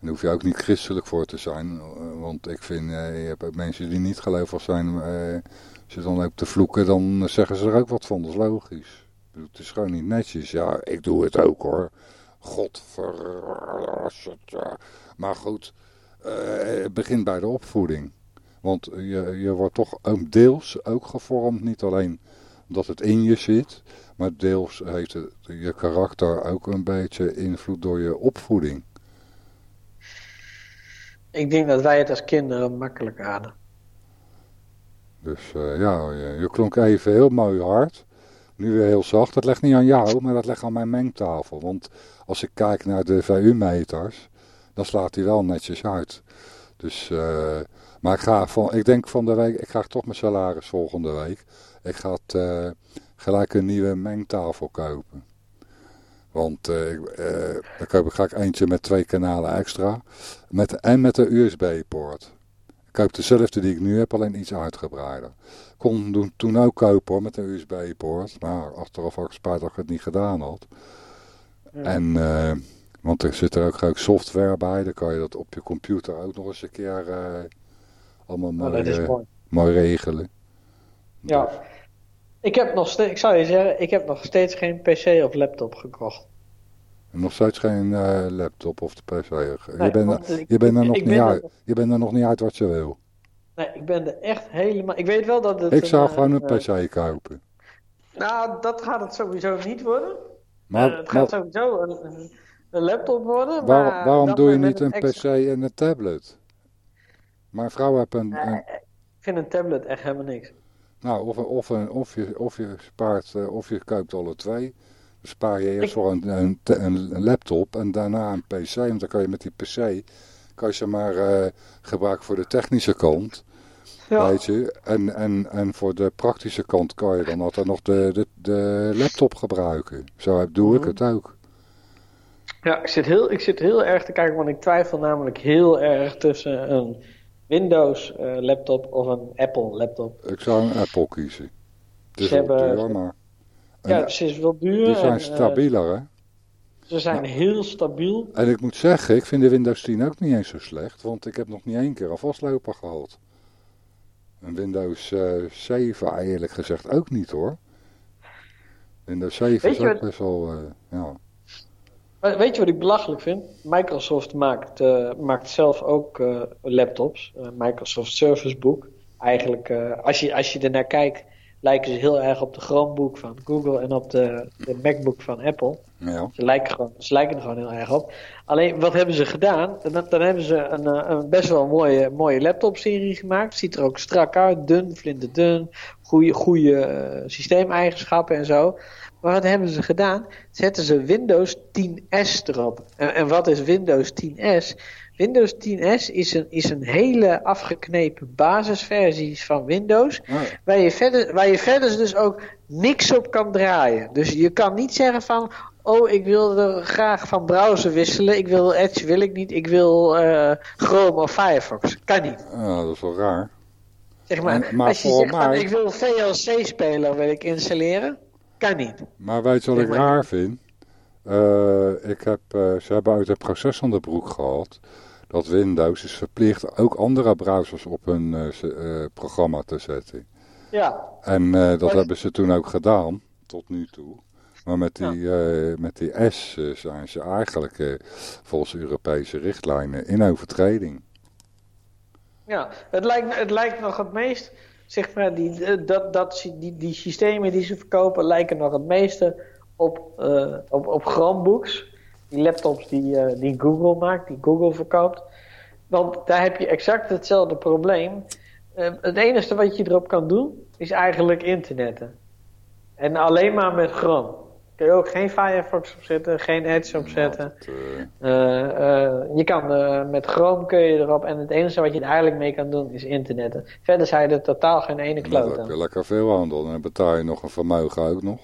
daar hoef je ook niet christelijk voor te zijn. Want ik vind, je hebt ook mensen die niet gelovig zijn. Uh, als je dan ook te vloeken, dan zeggen ze er ook wat van. Dat is logisch. Het is gewoon niet netjes. Ja, ik doe het ook hoor. Godver... Maar goed, het begint bij de opvoeding. Want je, je wordt toch ook deels ook gevormd, niet alleen omdat het in je zit, maar deels heeft het, je karakter ook een beetje invloed door je opvoeding. Ik denk dat wij het als kinderen makkelijk hadden. Dus uh, ja, je, je, klonk even heel mooi hard. Nu weer heel zacht. Dat legt niet aan jou, maar dat legt aan mijn mengtafel. Want als ik kijk naar de VU-meters, dan slaat hij wel netjes uit. Dus, uh, maar ik, ga van, ik denk van de week, ik krijg toch mijn salaris volgende week. Ik ga het, uh, gelijk een nieuwe mengtafel kopen. Want ik, dan ik, ga ik eentje met twee kanalen extra. Met, en met een USB-poort. Koop dezelfde die ik nu heb, alleen iets uitgebreider. Kon toen ook kopen hoor, met een USB-poort. Maar achteraf had ik spijt dat ik het niet gedaan had. Ja. En, uh, want er zit er ook, ook software bij. Dan kan je dat op je computer ook nog eens een keer uh, allemaal mooi, mooi. mooi, regelen. Ja, dus. ik heb nog steeds, ik zou je zeggen, ik heb nog steeds geen pc of laptop gekocht. Nog steeds geen uh, laptop of de pc. Nee, je bent er, je bent er nog niet uit. Je bent er nog niet uit wat je wil. Nee, ik ben er echt helemaal... Ik weet wel dat het... Ik zou een, gewoon een uh, pc kopen. Nou, dat gaat het sowieso niet worden. Maar, uh, het gaat maar, sowieso een, een, laptop worden. Waar, maar waarom doe je niet een extra... pc en een tablet? Mijn vrouw heeft een, een... Ik vind een tablet echt helemaal niks. Nou, of, of, of, je, of je spaart, of je koopt alle twee spaar je eerst voor een, een, een, laptop en daarna een pc. Want dan kan je met die pc, kan je ze maar uh, gebruiken voor de technische kant. Ja. Weet je? En, en, en voor de praktische kant kan je dan altijd nog de, de, de laptop gebruiken. Zo doe ik het ook. Ja, ik zit, heel, ik zit heel erg te kijken, want ik twijfel namelijk heel erg tussen een Windows uh, laptop of een Apple laptop. Ik zou een Apple kiezen. Wel hebben... duur, maar... Ja, ze is wel duur. Die zijn stabieler, hè? Ze zijn heel stabiel. En ik moet zeggen, ik vind de Windows 10 ook niet eens zo slecht, want ik heb nog niet één keer een vastloper gehad. Een Windows uh, 7 eerlijk gezegd ook niet hoor. Windows 7 Weet is ook wat... best wel, uh, ja. Weet je wat ik belachelijk vind? Microsoft maakt, uh, maakt zelf ook laptops. Microsoft Service Book. Eigenlijk, als, je, als je er naar kijkt, lijken ze heel erg op de Chromebook van Google en op de, de MacBook van Apple. Ja. Ze, lijken gewoon, ze lijken er gewoon heel erg op. Alleen, wat hebben ze gedaan? Dan, dan hebben ze een, eh, een, best wel mooie, mooie laptop-serie gemaakt. Ziet er ook strak uit, dun, flinterdun, goede, goede uh, systeemeigenschappen en zo. Maar wat hebben ze gedaan? Zetten ze Windows 10S erop. En, en wat is Windows 10S? Windows 10S is een, is een hele afgeknepen basisversie van Windows. Oh. Waar, je verder, waar je verder dus ook niks op kan draaien. Dus je kan niet zeggen van... Oh, ik wil er graag van browser wisselen. Ik wil Edge, wil ik niet. Ik wil uh, Chrome of Firefox. Kan niet. Oh, dat is wel raar. Zeg maar, en, maar als je zegt mij... van, ik wil VLC-speler wil ik installeren. Kan niet. Maar weet je wat zeg ik raar vind? Uh, ik heb, uh, ze hebben uit het proces van de broek gehad dat Windows is verplicht ook andere browsers op hun uh, uh, programma te zetten. Ja. En uh, dat hebben ze toen ook gedaan, tot nu toe. Maar met die, ja. met die S zijn ze eigenlijk volgens Europese richtlijnen in overtreding. Ja, het lijkt, het lijkt nog het meest, zeg maar, die, dat, dat, die, die systemen die ze verkopen lijken nog het meeste op, op, op Chromebooks die laptops die, uh, die Google maakt, die Google verkoopt. Want daar heb je exact hetzelfde probleem. Uh, het enige wat je erop kan doen, is eigenlijk internetten. En alleen maar met Chrome. Kun je ook geen Firefox opzetten, geen Edge opzetten. Uh, je kan met Chrome kun je erop en het enige wat je er eigenlijk mee kan doen is internetten. Verder zijn er totaal geen ene kloot aan. Dan heb je lekker veel aan en dan betaal je nog een vermogen ook nog.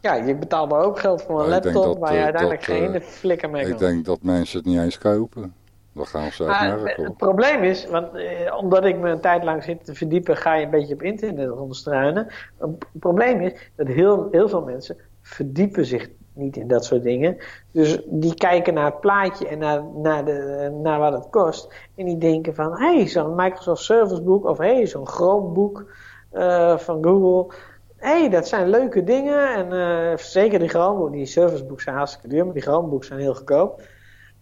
Ja, je betaalt maar ook geld voor een laptop dat, waar je uiteindelijk dat, geen uh, flikker mee kan. Ik denk dat mensen het niet eens kopen. Dat gaan ze ah, merken. Het probleem is, want eh, omdat ik me een tijd lang zit te verdiepen, ga je een beetje op internet ondersteunen. Het probleem is dat heel, heel veel mensen verdiepen zich niet in dat soort dingen. Dus die kijken naar het plaatje en naar, naar, de, naar wat het kost. En die denken van, hé, hey, zo'n Microsoft Service Book of hé, hey, zo'n Chromebook uh, van Google hey, dat zijn leuke dingen. En uh, zeker die Chromebook, die servicebooks zijn hartstikke duur, maar die Chromebooks zijn heel goedkoop.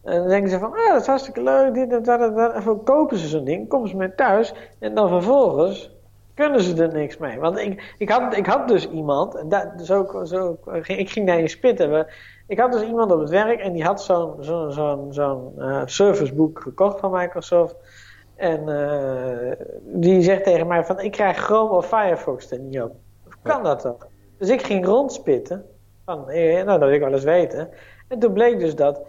En dan denken ze van, ah, dat is hartstikke leuk, dit, dat, dat. En dan kopen ze zo'n ding, komen ze mee thuis. En dan vervolgens kunnen ze er niks mee. Want ik, ik, had, ik had dus iemand, en dat, zo, zo, ik ging daarin spitten. Ik had dus iemand op het werk en die had zo'n zo'n uh, serviceboek gekocht van Microsoft. En uh, die zegt tegen mij van, ik krijg Chrome of Firefox er niet op. Kan dat toch? Dus ik ging rondspitten. Van, eh, nou, dat wil ik wel eens weten. En toen bleek dus dat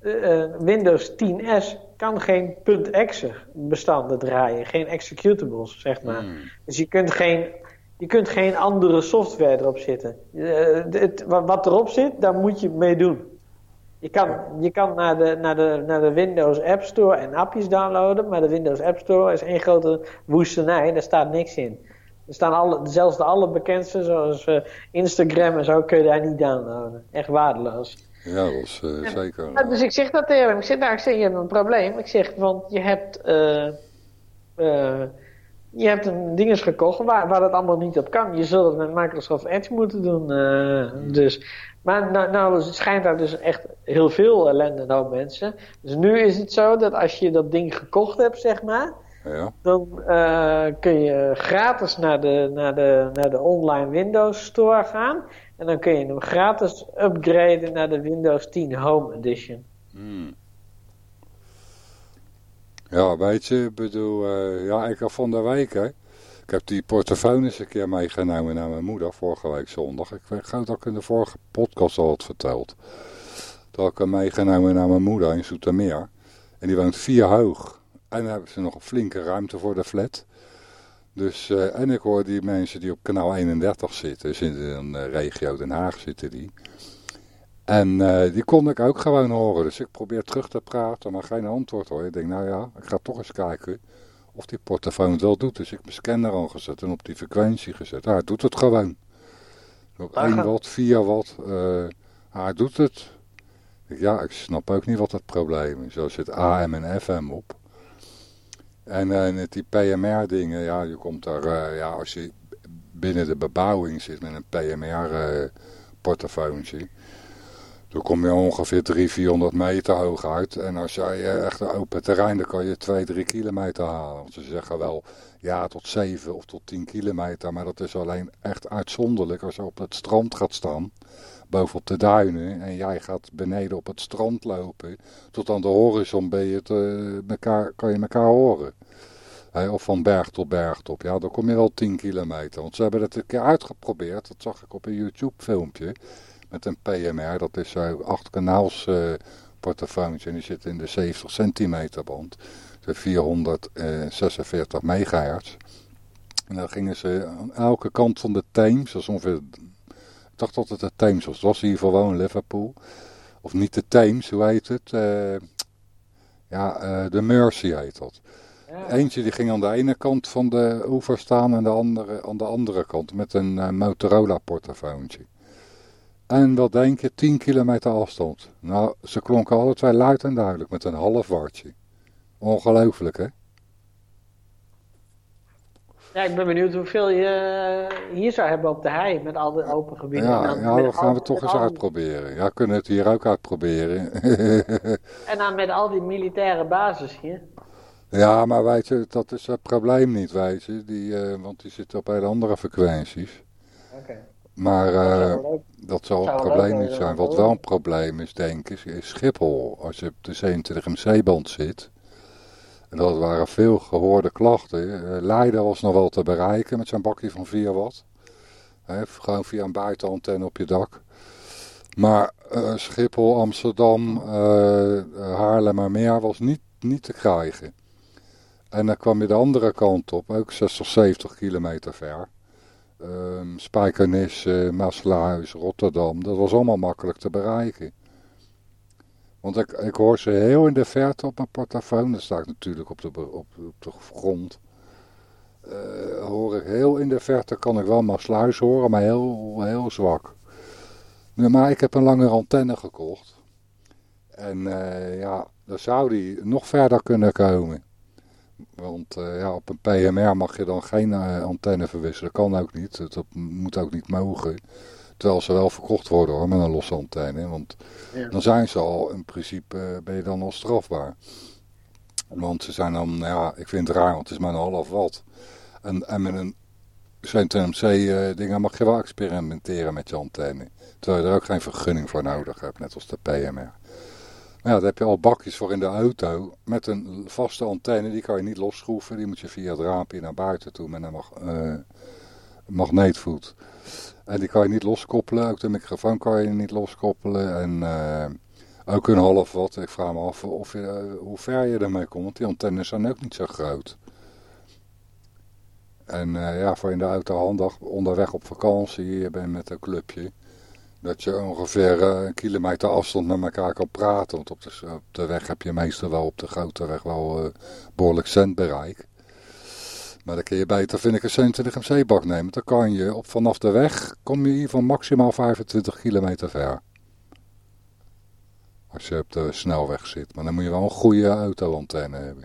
uh, Windows 10S kan geen .exe bestanden draaien. Geen executables, zeg maar. Hmm. Dus je kunt geen, je kunt geen andere software erop zitten. Uh, het, wat erop zit, daar moet je mee doen. Je kan, je kan naar, de, naar, de, naar de Windows App Store en appjes downloaden, maar de Windows App Store is één grote woestenij, daar staat niks in. Er staan alle, zelfs de allerbekendste, zoals uh, Instagram en zo, kun je daar niet downloaden. Echt waardeloos. Ja, dat is uh, zeker. Ja, dus ik zeg dat tegen hem. Ik zeg, nou, ik zeg, je hebt een probleem. Ik zeg, want je hebt, uh, je hebt een dinges gekocht waar, waar dat allemaal niet op kan. Je zult het met Microsoft Edge moeten doen. dus maar nou, nou schijnt daar dus echt heel veel ellende nou mensen. Dus nu is het zo dat als je dat ding gekocht hebt, zeg maar... Ja. Dan uh, kun je gratis naar de, naar, de, naar de online Windows Store gaan. En dan kun je hem gratis upgraden naar de Windows 10 Home Edition. Hmm. Ja, weet je, bedoel, uh, ja, ik heb van de week, hè. Ik heb die portofoon eens een keer meegenomen naar mijn moeder vorige week zondag. Ik weet dat ik in de vorige podcast al had verteld. Toen had ik hem meegenomen naar mijn moeder in Zoetermeer. En die woont vier hoog. En dan hebben ze nog een flinke ruimte voor de flat. Dus, uh, en ik hoor die mensen die op kanaal 31 zitten, dus in de uh, regio Den Haag zitten die. En uh, die kon ik ook gewoon horen. Dus ik probeer terug te praten, maar geen antwoord hoor. Ik denk, nou ja, ik ga toch eens kijken of die portofoon het wel doet. Dus ik mijn scanner aangezet en op die frequentie gezet. Hij doet het gewoon. Op 1 watt, 4 watt. Uh, hij doet het. Ja, ik snap ook niet wat het probleem is. Zo zit AM en FM op. En uh, die PMR dingen, ja, je komt daar, uh, ja, als je binnen de bebouwing zit met een PMR uh, portofoontje. Dan kom je ongeveer 300, 400 meter hoog uit. En als jij eh, echt een open terrein, dan kan je 2, 3 kilometer halen. Want ze zeggen wel, ja, tot 7 of tot 10 kilometer. Maar dat is alleen echt uitzonderlijk als je op het strand gaat staan. Bovenop de duinen. En jij gaat beneden op het strand lopen. Tot aan de horizon ben je te, elkaar, kan je elkaar horen. of van berg tot berg top. Ja, dan kom je wel 10 kilometer. Want ze hebben het een keer uitgeprobeerd. Dat zag ik op een YouTube filmpje met een PMR. Dat is zo'n 8 kanaals uh, portofoontje en die zit in de 70 centimeter band. De 446 megahertz. En dan gingen ze aan elke kant van de Theems, dat is ongeveer, ik dacht dat het de Theems was, het was hier gewoon Liverpool. Of niet de Theems, hoe heet het? Uh, ja, uh, de Mercy heet dat. Eentje die ging aan de ene kant van de oever staan en de andere aan de andere kant met een uh, Motorola portofoontje. En wat denk je, 10 kilometer afstand. Nou, ze klonken alle twee luid en duidelijk met een half wartje. Ongelooflijk, hè? Ja, ik ben benieuwd hoeveel je eh, hier zou hebben op de hei met al de open gebieden. Ja, dan ja dat gaan we toch eens uitproberen. Ja, kunnen het hier ook uitproberen. en dan met al die militaire bases hier. Ja, maar je, dat is het probleem niet, weet je. Die, uh, want die zitten op hele andere frequenties. Oké. Maar uh, dat zal het probleem niet zijn. Wat wel een probleem is, denk ik, is Schiphol. Als je op de 27 MC-band zit. En dat waren veel gehoorde klachten. Uh, Leiden was nog wel te bereiken met zijn bakje van 4 watt. gewoon via een buitenantenne op je dak. Maar uh, Schiphol, Amsterdam, Haarlemmermeer was niet, niet te krijgen. En dan kwam je de andere kant op, ook 60, 70 kilometer ver um, Spijkernis, uh, Rotterdam. Dat was allemaal makkelijk te bereiken. Want ik, ik hoor ze heel in de verte op mijn portofoon. Dan sta ik natuurlijk op de, op, op de grond. Uh, hoor ik heel in de verte, kan ik wel Maasluis horen, maar heel, heel zwak. maar ik heb een langere antenne gekocht. En uh, ja, dan zou die nog verder kunnen komen. Want ja, op een PMR mag je dan geen antenne verwisselen. Dat kan ook niet. Dat moet ook niet mogen. Terwijl ze wel verkocht worden hoor, met een losse antenne. Want dan zijn ze al, in principe ben je dan al strafbaar. Want ze zijn dan, ja, ik vind het raar, want het is maar een half watt. En, en met een CNTMC-dingen uh, mag je wel experimenteren met je antenne. Terwijl je er ook geen vergunning voor nodig hebt, net als de PMR. Maar ja, daar heb je al bakjes voor in de auto. Met een vaste antenne, die kan je niet losschroeven. Die moet je via het raampje naar buiten toe met een mag, uh, magneetvoet. En die kan je niet loskoppelen. Ook de microfoon kan je niet loskoppelen. En uh, ook een half watt. Ik vraag me af of je, uh, hoe ver je ermee komt. Want die antennes zijn ook niet zo groot. En uh, ja, voor in de auto handig. Onderweg op vakantie. Je bent met een clubje. Dat je ongeveer een kilometer afstand met elkaar kan praten. Want op de, op de weg heb je meestal wel op de grote weg wel behoorlijk centbereik. Maar dan kun je beter, vind ik, een 27 MC-bak nemen. Dan kan je op, vanaf de weg, kom je hier van maximaal 25 kilometer ver. Als je op de snelweg zit. Maar dan moet je wel een goede auto-antenne hebben.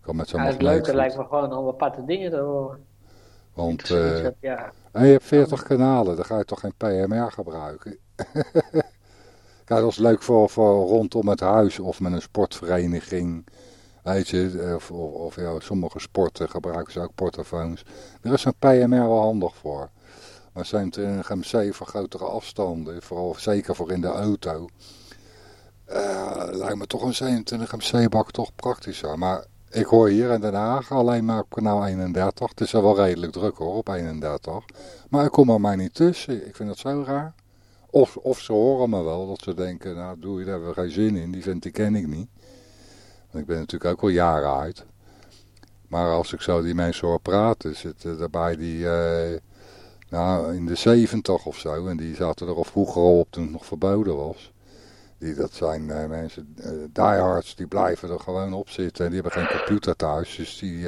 Kan met zo'n ja, het leuke lijkt me gewoon om aparte dingen te horen. Want uh, ja. en je hebt 40 kanalen, dan ga je toch geen PMR gebruiken. Kijk, dat is leuk voor, voor rondom het huis of met een sportvereniging Weet je, of, of, ja, sommige sporten gebruiken ze ook portofoons. Er is een PMR wel handig voor. Maar zijn een MC voor grotere afstanden, vooral zeker voor in de auto. Uh, lijkt me toch een 27 MC-bak toch praktischer. Maar ik hoor hier in Den Haag alleen maar op kanaal 31. Het is wel redelijk druk hoor, op 31. Maar ik kom er mij niet tussen. Ik vind dat zo raar. Of, of ze horen me wel, dat ze denken, nou doe je daar geen zin in. Die vent die ken ik niet. Ik ben natuurlijk ook al jaren uit. Maar als ik zo die mensen hoor praten, zitten daarbij die uh, nou, in de zeventig of zo. En die zaten er al vroeger op toen het nog verboden was. Die, dat zijn uh, mensen, uh, diehards, die blijven er gewoon op zitten. En die hebben geen computer thuis. Dus die,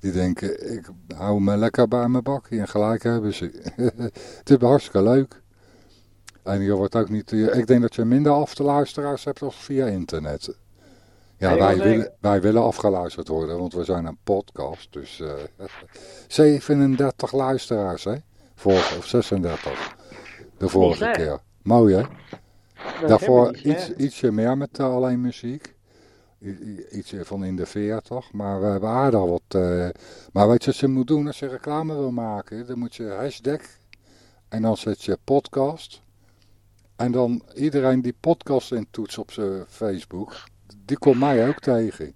die denken, ik hou me lekker bij mijn bakje. En gelijk hebben ze. het is hartstikke leuk. En je wordt ook niet, ik denk dat je minder af te luisteraars hebt als via internet. Ja, wij willen, wij willen afgeluisterd worden, want we zijn een podcast. Dus uh, eh, 37 luisteraars, hè? Vorige, of 36. De vorige keer. Mooi, hè? Daarvoor iets, ietsje meer met uh, alleen muziek. ietsje van in de 40. Maar we hebben aardig wat... Uh, maar weet je wat je moet doen als je reclame wil maken? Dan moet je hashtag... En dan zet je podcast. En dan iedereen die podcast in toets op zijn Facebook die komt mij ook tegen.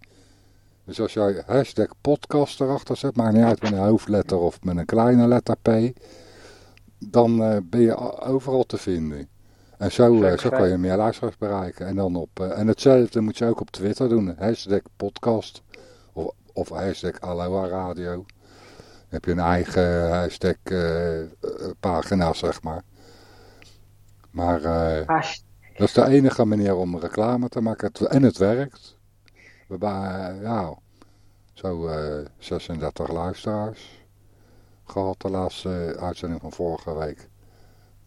Dus als jij hashtag podcast erachter zet, maakt niet uit met een hoofdletter of met een kleine letter P, dan uh, ben je overal te vinden. En zo, uh, zo kan je meer luisteraars bereiken. En, dan op, uh, en hetzelfde moet je ook op Twitter doen. Hashtag podcast of, of hashtag Aloha Radio. Dan heb je een eigen hashtag pagina, zeg maar. Maar... Dat is de enige manier om reclame te maken. En het werkt. We hebben ja, zo uh, eh, 36 luisteraars gehad de laatste uitzending van vorige week.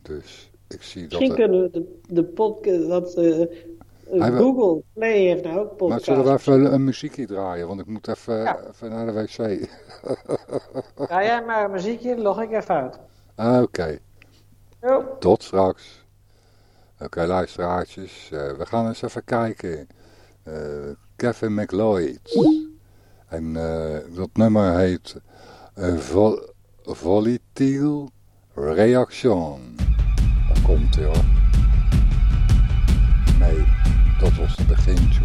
Dus ik zie dat... Misschien kunnen we de, de podcast... Dat, uh, Google Play heeft nou ook podcast. Maar zullen we even een muziekje draaien? Want ik moet even, even naar de wc. Ga jij maar een muziekje, log ik even uit. Oké. Tot straks. Oké, okay, luisteraartjes. Uh, we gaan eens even kijken. Uh, Kevin McLeod. En uh, dat nummer heet Vol Volatile Reaction. Daar komt hij hoor. Nee, dat was de begintje.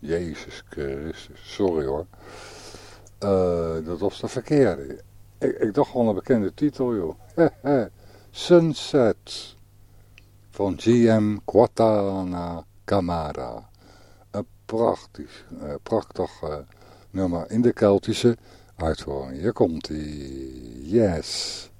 Jezus Christus, sorry hoor. dat was de verkeerde. Ik, ik dacht gewoon een bekende titel joh. Sunset van GM Quatana Camara. Een prachtig, uh, prachtig uh, nummer in de Keltische uitvoering. Hier komt hij. Yes.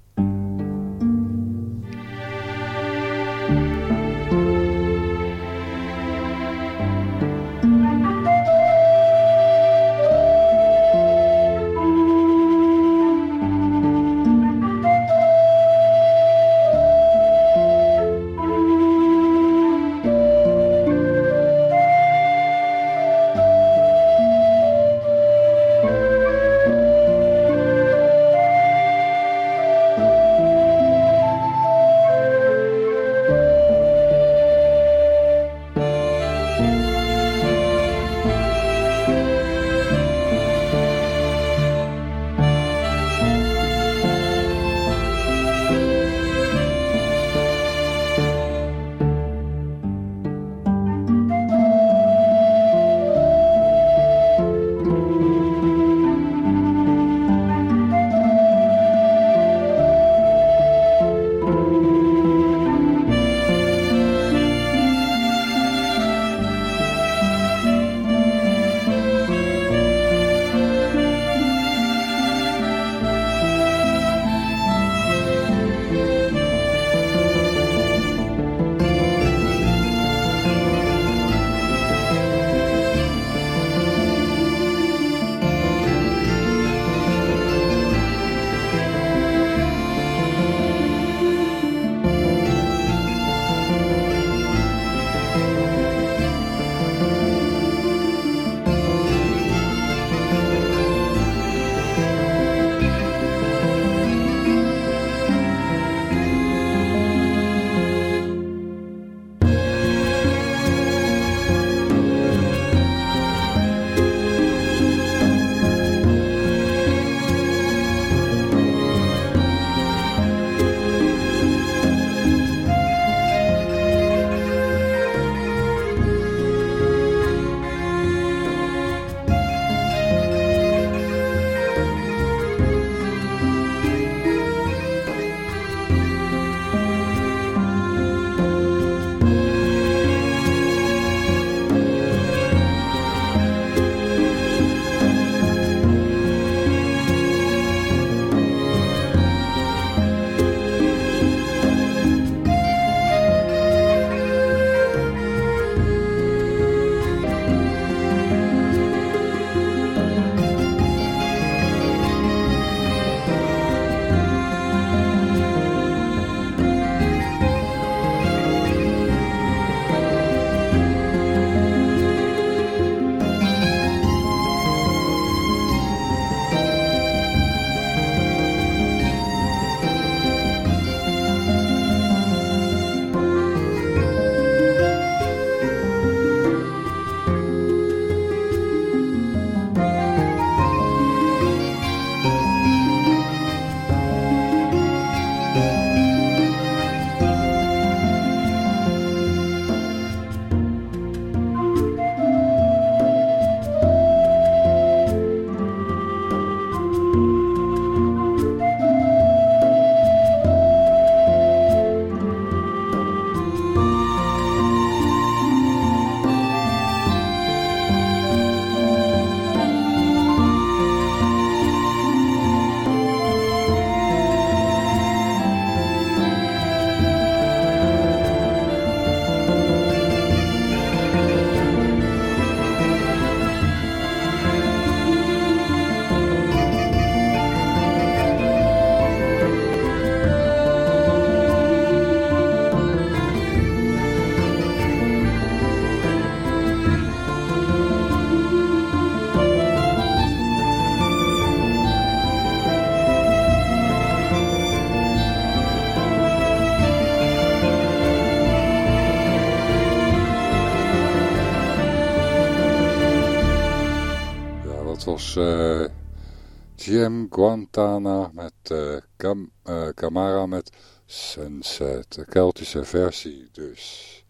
Guantana met uh, Cam, uh, Camara met Sunset. De Keltische versie dus.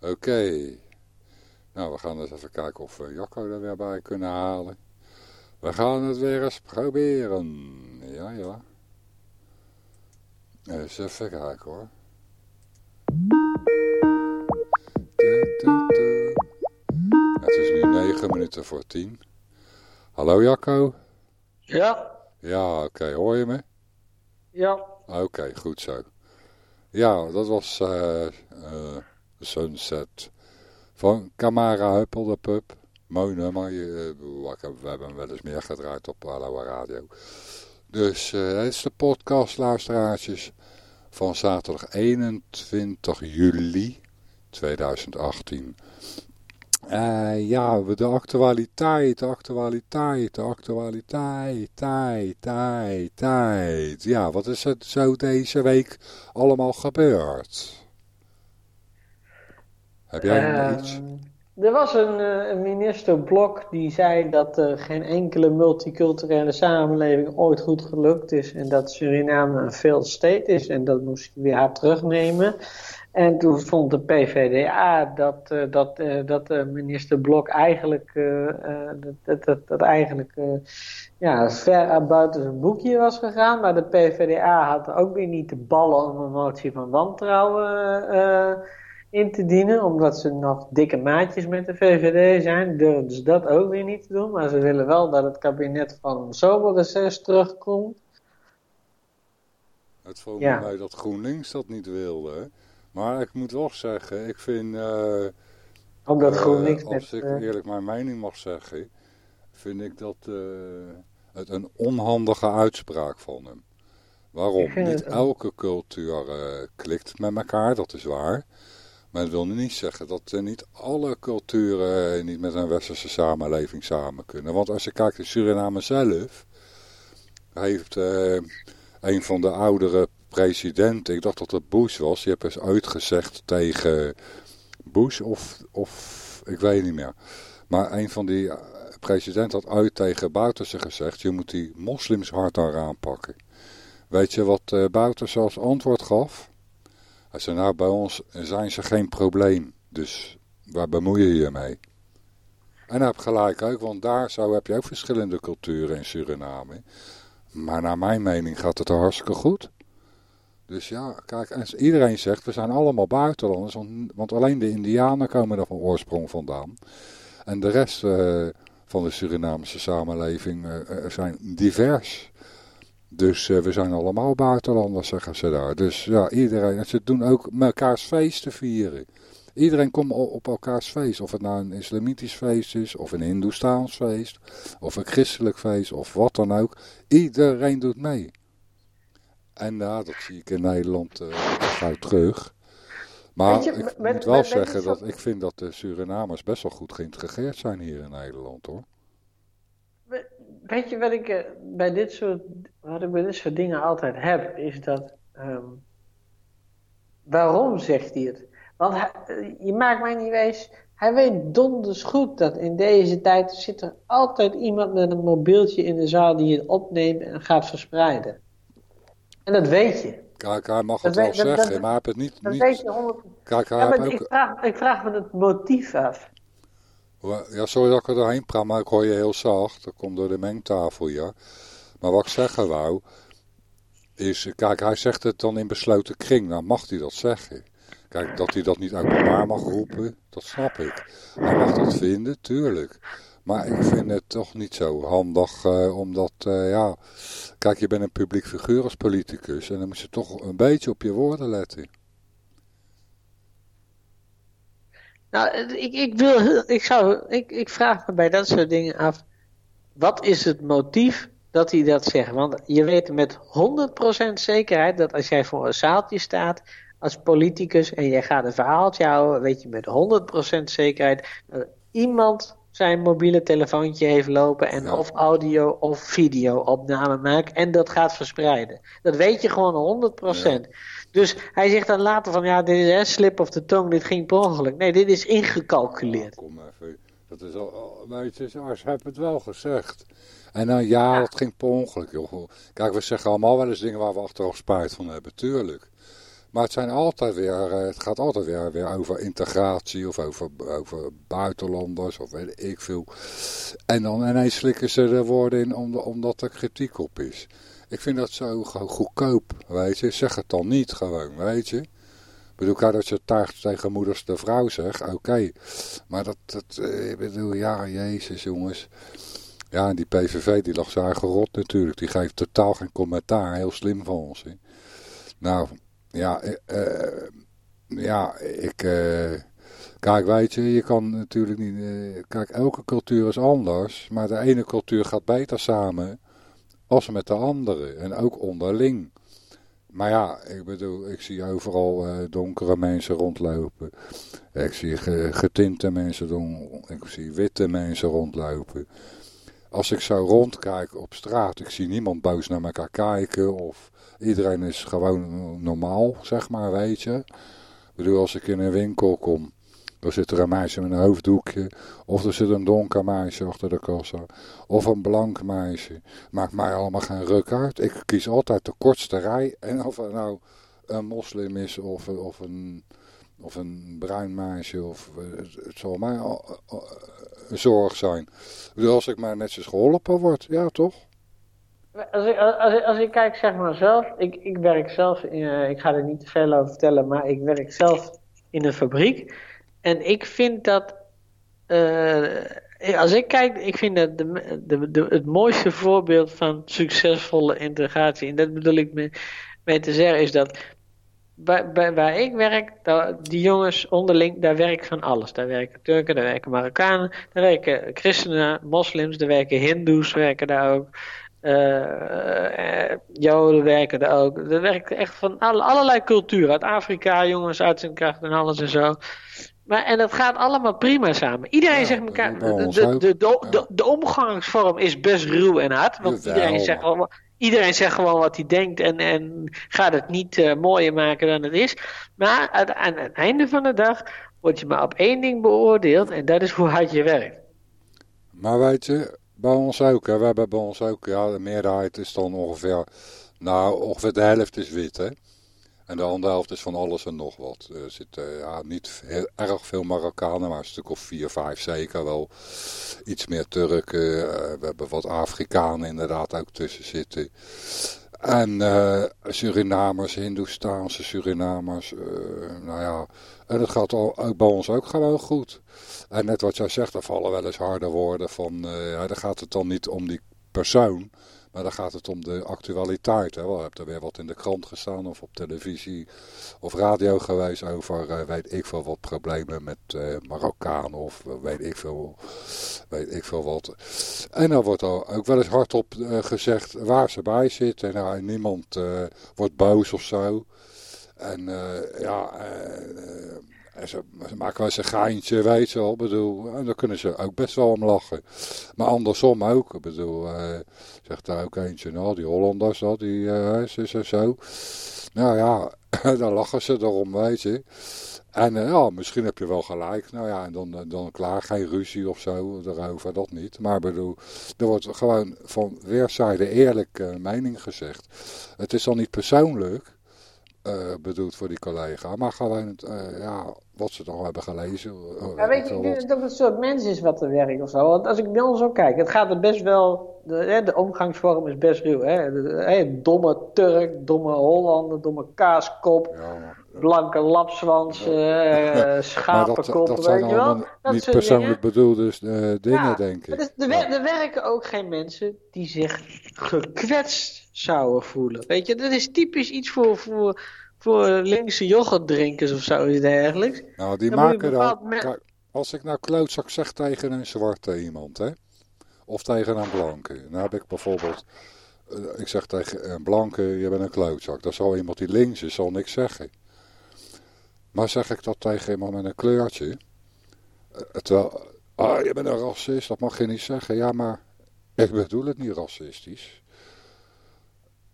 Oké. Nou, we gaan eens even kijken of we Jacco er weer bij kunnen halen. We gaan het weer eens proberen. Ja, ja. Eens even kijken hoor. Het is nu 9 minuten voor 10. Hallo Jacco? Ja. Ja, oké. Hoor je me? Ja. Oké, goed zo. Ja, dat was uh, uh, Sunset van Camara Huppel de Pub. Mooi nummer. Je, we hebben hem wel eens meer gedraaid op Aloha Radio. Dus uh, dit is de podcast, luisteraartjes, van zaterdag 21 juli 2018. Uh, ja, de actualiteit, de actualiteit, de actualiteit, tijd, tijd, tijd. Ja, wat is er zo deze week allemaal gebeurd? Heb jij uh, iets? Er was een, een, minister Blok die zei dat uh, geen enkele multiculturele samenleving ooit goed gelukt is. En dat Suriname een failed state is. En dat moest hij weer hard terugnemen. En toen vond de PVDA dat, uh, dat, dat minister Blok eigenlijk, dat, dat, dat eigenlijk ja, ver buiten zijn boekje was gegaan. Maar de PVDA had ook weer niet de ballen om een motie van wantrouwen in te dienen. Omdat ze nog dikke maatjes met de VVD zijn. Durven ze dat ook weer niet te doen. Maar ze willen wel dat het kabinet van Soberreces terugkomt. Het valt ja. mij dat GroenLinks dat niet wilde? Maar ik moet wel zeggen, ik vind... Uh, Omdat GroenLinks... Uh, als ik eerlijk mijn mening mag zeggen, vind ik dat uh, het een onhandige uitspraak van hem. Waarom? Niet elke cultuur klikt met elkaar, dat is waar. Maar dat wil niet zeggen dat niet alle culturen niet met een westerse samenleving samen kunnen. Want als je kijkt in Suriname zelf, heeft een van de oudere president, ik dacht dat het Bush was, die heeft eens uitgezegd tegen Bush of, of ik weet niet meer. Maar een van die eh, presidenten had uit tegen Bouterse gezegd, je moet die moslims hard aanpakken. Weet je wat uh, Bouterse als antwoord gaf? Hij zei, nou bij ons zijn ze geen probleem, dus waar bemoei je je mee? En heeft gelijk ook, want daar zo heb je ook verschillende culturen in Suriname. Maar naar mijn mening gaat het hartstikke goed. Dus ja, kijk, en iedereen zegt, we zijn allemaal buitenlanders, want alleen de indianen komen er van oorsprong vandaan. En de rest uh, van de Surinamese samenleving uh, zijn divers. Dus uh, we zijn allemaal buitenlanders, zeggen ze daar. Dus ja, iedereen, en ze doen ook elkaars feesten vieren. Iedereen komt op elkaars feest. Of het nou een islamitisch feest is, of een hindoestaans feest, of een christelijk feest, of wat dan ook. Iedereen doet mee. En ja, dat zie ik in Nederland uh, gauw terug. Maar je, ik met, moet wel met, zeggen dat ik vind dat de Surinamers best wel goed geïntegreerd zijn hier in Nederland hoor. Weet je wat ik, uh, bij dit soort, wat ik bij dit soort dingen altijd heb, is dat, um, waarom zegt hij het? Want hij, je maakt mij niet wijs, hij weet donders goed dat in deze tijd zit er altijd iemand met een mobieltje in de zaal die het opneemt en gaat verspreiden. En dat weet je. Hij mag het wel zeggen, dat, maar het niet... Dat niet... weet je honderd... Kijk, hij ja, maar ook... ik, vraag, ik vraag me het motief af. Ja, sorry dat ik er doorheen praat, maar ik hoor je heel zacht. Dat komt door de mengtafel, ja. Maar wat ik zeggen wou, is... Kijk, hij zegt het dan in besloten kring, dan mag hij dat zeggen. Kijk, dat hij dat niet uit elkaar mag roepen, dat snap ik. Hij mag dat vinden, tuurlijk. Maar ik vind het toch niet zo handig, uh, omdat, uh, ja... Kijk, je bent een publiek figuur als politicus en dan moet je toch een beetje op je woorden letten. Nou, ik, ik, wil, ik, zou, ik, ik vraag me bij dat soort dingen af, wat is het motief dat hij dat zegt? Want je weet met 100% zekerheid dat als jij voor een zaaltje staat als politicus en jij gaat een verhaaltje houden, weet je met 100% zekerheid dat iemand zijn mobiele telefoontje heeft lopen en of audio of video opname maakt en dat gaat verspreiden. Dat weet je gewoon 100%. Dus hij zegt dan later van ja, dit is een slip of de tong, dit ging per ongeluk. Nee, dit is ingecalculeerd. kom even. Dat is al, weet je, ze hebben het wel gezegd. En dan ja, dat ging per ongeluk. Joh. Kijk, we zeggen allemaal wel eens dingen waar we achteraf spijt van hebben, tuurlijk. Maar het, zijn altijd weer, eh, het gaat altijd weer, weer over integratie of over, over buitenlanders of weet ik veel. En dan ineens slikken ze er woorden in omdat er kritiek op is. Ik vind dat zo goedkoop, weet je. Zeg het dan niet gewoon, weet je. Ik bedoel, dat je het tegen moeders de vrouw zegt, oké. Maar dat, dat, eh, ik bedoel, ja, jezus jongens. Ja, en die PVV die lag zijn eigen rot natuurlijk. Die geeft totaal geen commentaar. Heel slim van ons. Hè. Nou, ja, uh, ja, ik... Kijk, weet je, je kan natuurlijk niet... Kijk, elke cultuur is anders. Maar de ene cultuur gaat beter samen als met de andere. En ook onderling. Maar ja, ik bedoel, ik zie overal uh, donkere mensen rondlopen. Ik zie getinte mensen doen. Ik zie witte mensen rondlopen. Als ik zo rondkijk op straat, ik zie niemand boos naar elkaar kijken. Of iedereen is gewoon normaal, zeg maar, weet je. Ik bedoel, als ik in een winkel kom, dan zit er een meisje met een hoofddoekje. Of er zit een donker meisje achter de kassa. Of een blank meisje. Maakt mij allemaal geen ruk uit. Ik kies altijd de kortste rij. En of er nou een moslim is of, of, een, of een bruin meisje. Of, het zal mij een zorg zijn. Als ik maar netjes geholpen word. Ja, toch? Als ik, als, ik, als ik kijk, zeg maar zelf, ik, ik werk zelf, in, eh, ik ga er niet te veel over vertellen, maar ik werk zelf in een fabriek. En ik vind dat, uh, als ik kijk, ik vind dat de, het mooiste voorbeeld van succesvolle integratie, en dat bedoel ik mee, mee te zeggen, is dat bij, waar ik werk, daar, die jongens onderling, daar werkt van alles. Daar werken Turken, daar werken Marokkanen, daar werken christenen, moslims, daar werken hindoes, werken daar ook. Uh, Joden werken er ook. Er werken echt van alle, allerlei culturen. Uit Afrika, jongens uit zijn kracht en alles en zo. Maar, en dat gaat allemaal prima samen. Iedereen zegt elkaar. De, de, de, de, de, omgangsvorm is best ruw en hard. Want iedereen zegt, wel, iedereen zegt gewoon wat hij denkt. En, en gaat het niet uh, mooier maken dan het is. Maar aan het einde van de dag word je maar op één ding beoordeeld. En dat is hoe hard je werkt. Maar weet je, bij ons ook. Hè. We hebben bij ons ook, ja, de meerderheid is dan ongeveer, nou, ongeveer de helft is wit, hè. En de andere helft is van alles en nog wat. Er zitten ja, niet heel, erg veel Marokkanen, maar een stuk of vier, vijf zeker wel. Iets meer Turken. Uh, we hebben wat Afrikanen inderdaad ook tussen zitten. En uh, Surinamers, Hindoestaanse Surinamers. Uh, nou ja, en dat gaat al, ook bij ons ook gewoon goed. En net wat jij zegt, er vallen wel eens harde woorden van... Ja, dan gaat het dan niet om die persoon... Maar dan gaat het om de actualiteit. Hè. We hebben er weer wat in de krant gestaan of op televisie of radio geweest over uh, weet ik veel wat problemen met uh, Marokkanen of weet ik veel, weet ik veel wat. En dan wordt er ook wel eens hardop gezegd waar ze bij zitten. En nou, niemand wordt boos of zo. En ja, ze, maken wel eens een geintje, weet je wel. Bedoel, en daar kunnen ze ook best wel om lachen. Maar andersom ook. Ik bedoel, uh, zegt daar ook eentje, nou, die Hollanders, dat, die uh, is en zo. Nou ja, dan lachen ze erom, weet je. En uh, ja, misschien heb je wel gelijk. Nou ja, en dan, dan klaar, geen ruzie of zo erover, dat niet. Maar bedoel, er wordt gewoon van weerszijden eerlijk mening gezegd. Het is dan niet persoonlijk uh, bedoeld voor die collega. Maar gewoon, uh, ja, wat ze toch hebben gelezen. Uh, ja, weet je, ik denk dat het een soort mens is wat er werkt of zo. Want als ik bij ons ook kijk, het gaat er best wel, de, hè, de omgangsvorm is best ruw. Hè? De, domme Turk, domme Hollander, domme kaaskop, ja, blanke lapswans, ja. schapenkop, dat, dat weet je wel. Dat niet persoonlijk bedoelde dingen, denk ik. Er, er werken ook geen mensen die zich gekwetst zouden voelen. Weet je, dat is typisch iets voor, voor, voor linkse yoghurtdrinkers of zoiets dergelijks. Nou, die maken dan... als ik nou klootzak zeg tegen een zwarte iemand, hè. Of tegen een blanke. Dan heb ik bijvoorbeeld... Eh, ik zeg tegen een blanke, je bent een klootzak. Dan zal iemand die links is, zal niks zeggen. Maar zeg ik dat tegen iemand met een kleurtje... Uh, terwijl... Ah, je bent een racist, dat mag je niet zeggen. Ja, maar ik bedoel het niet racistisch.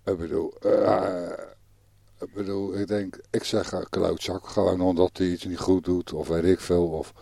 Ik bedoel, uh, ik bedoel, ik denk, ik zeg klootzak gewoon omdat hij iets niet goed doet of weet ik veel. Of,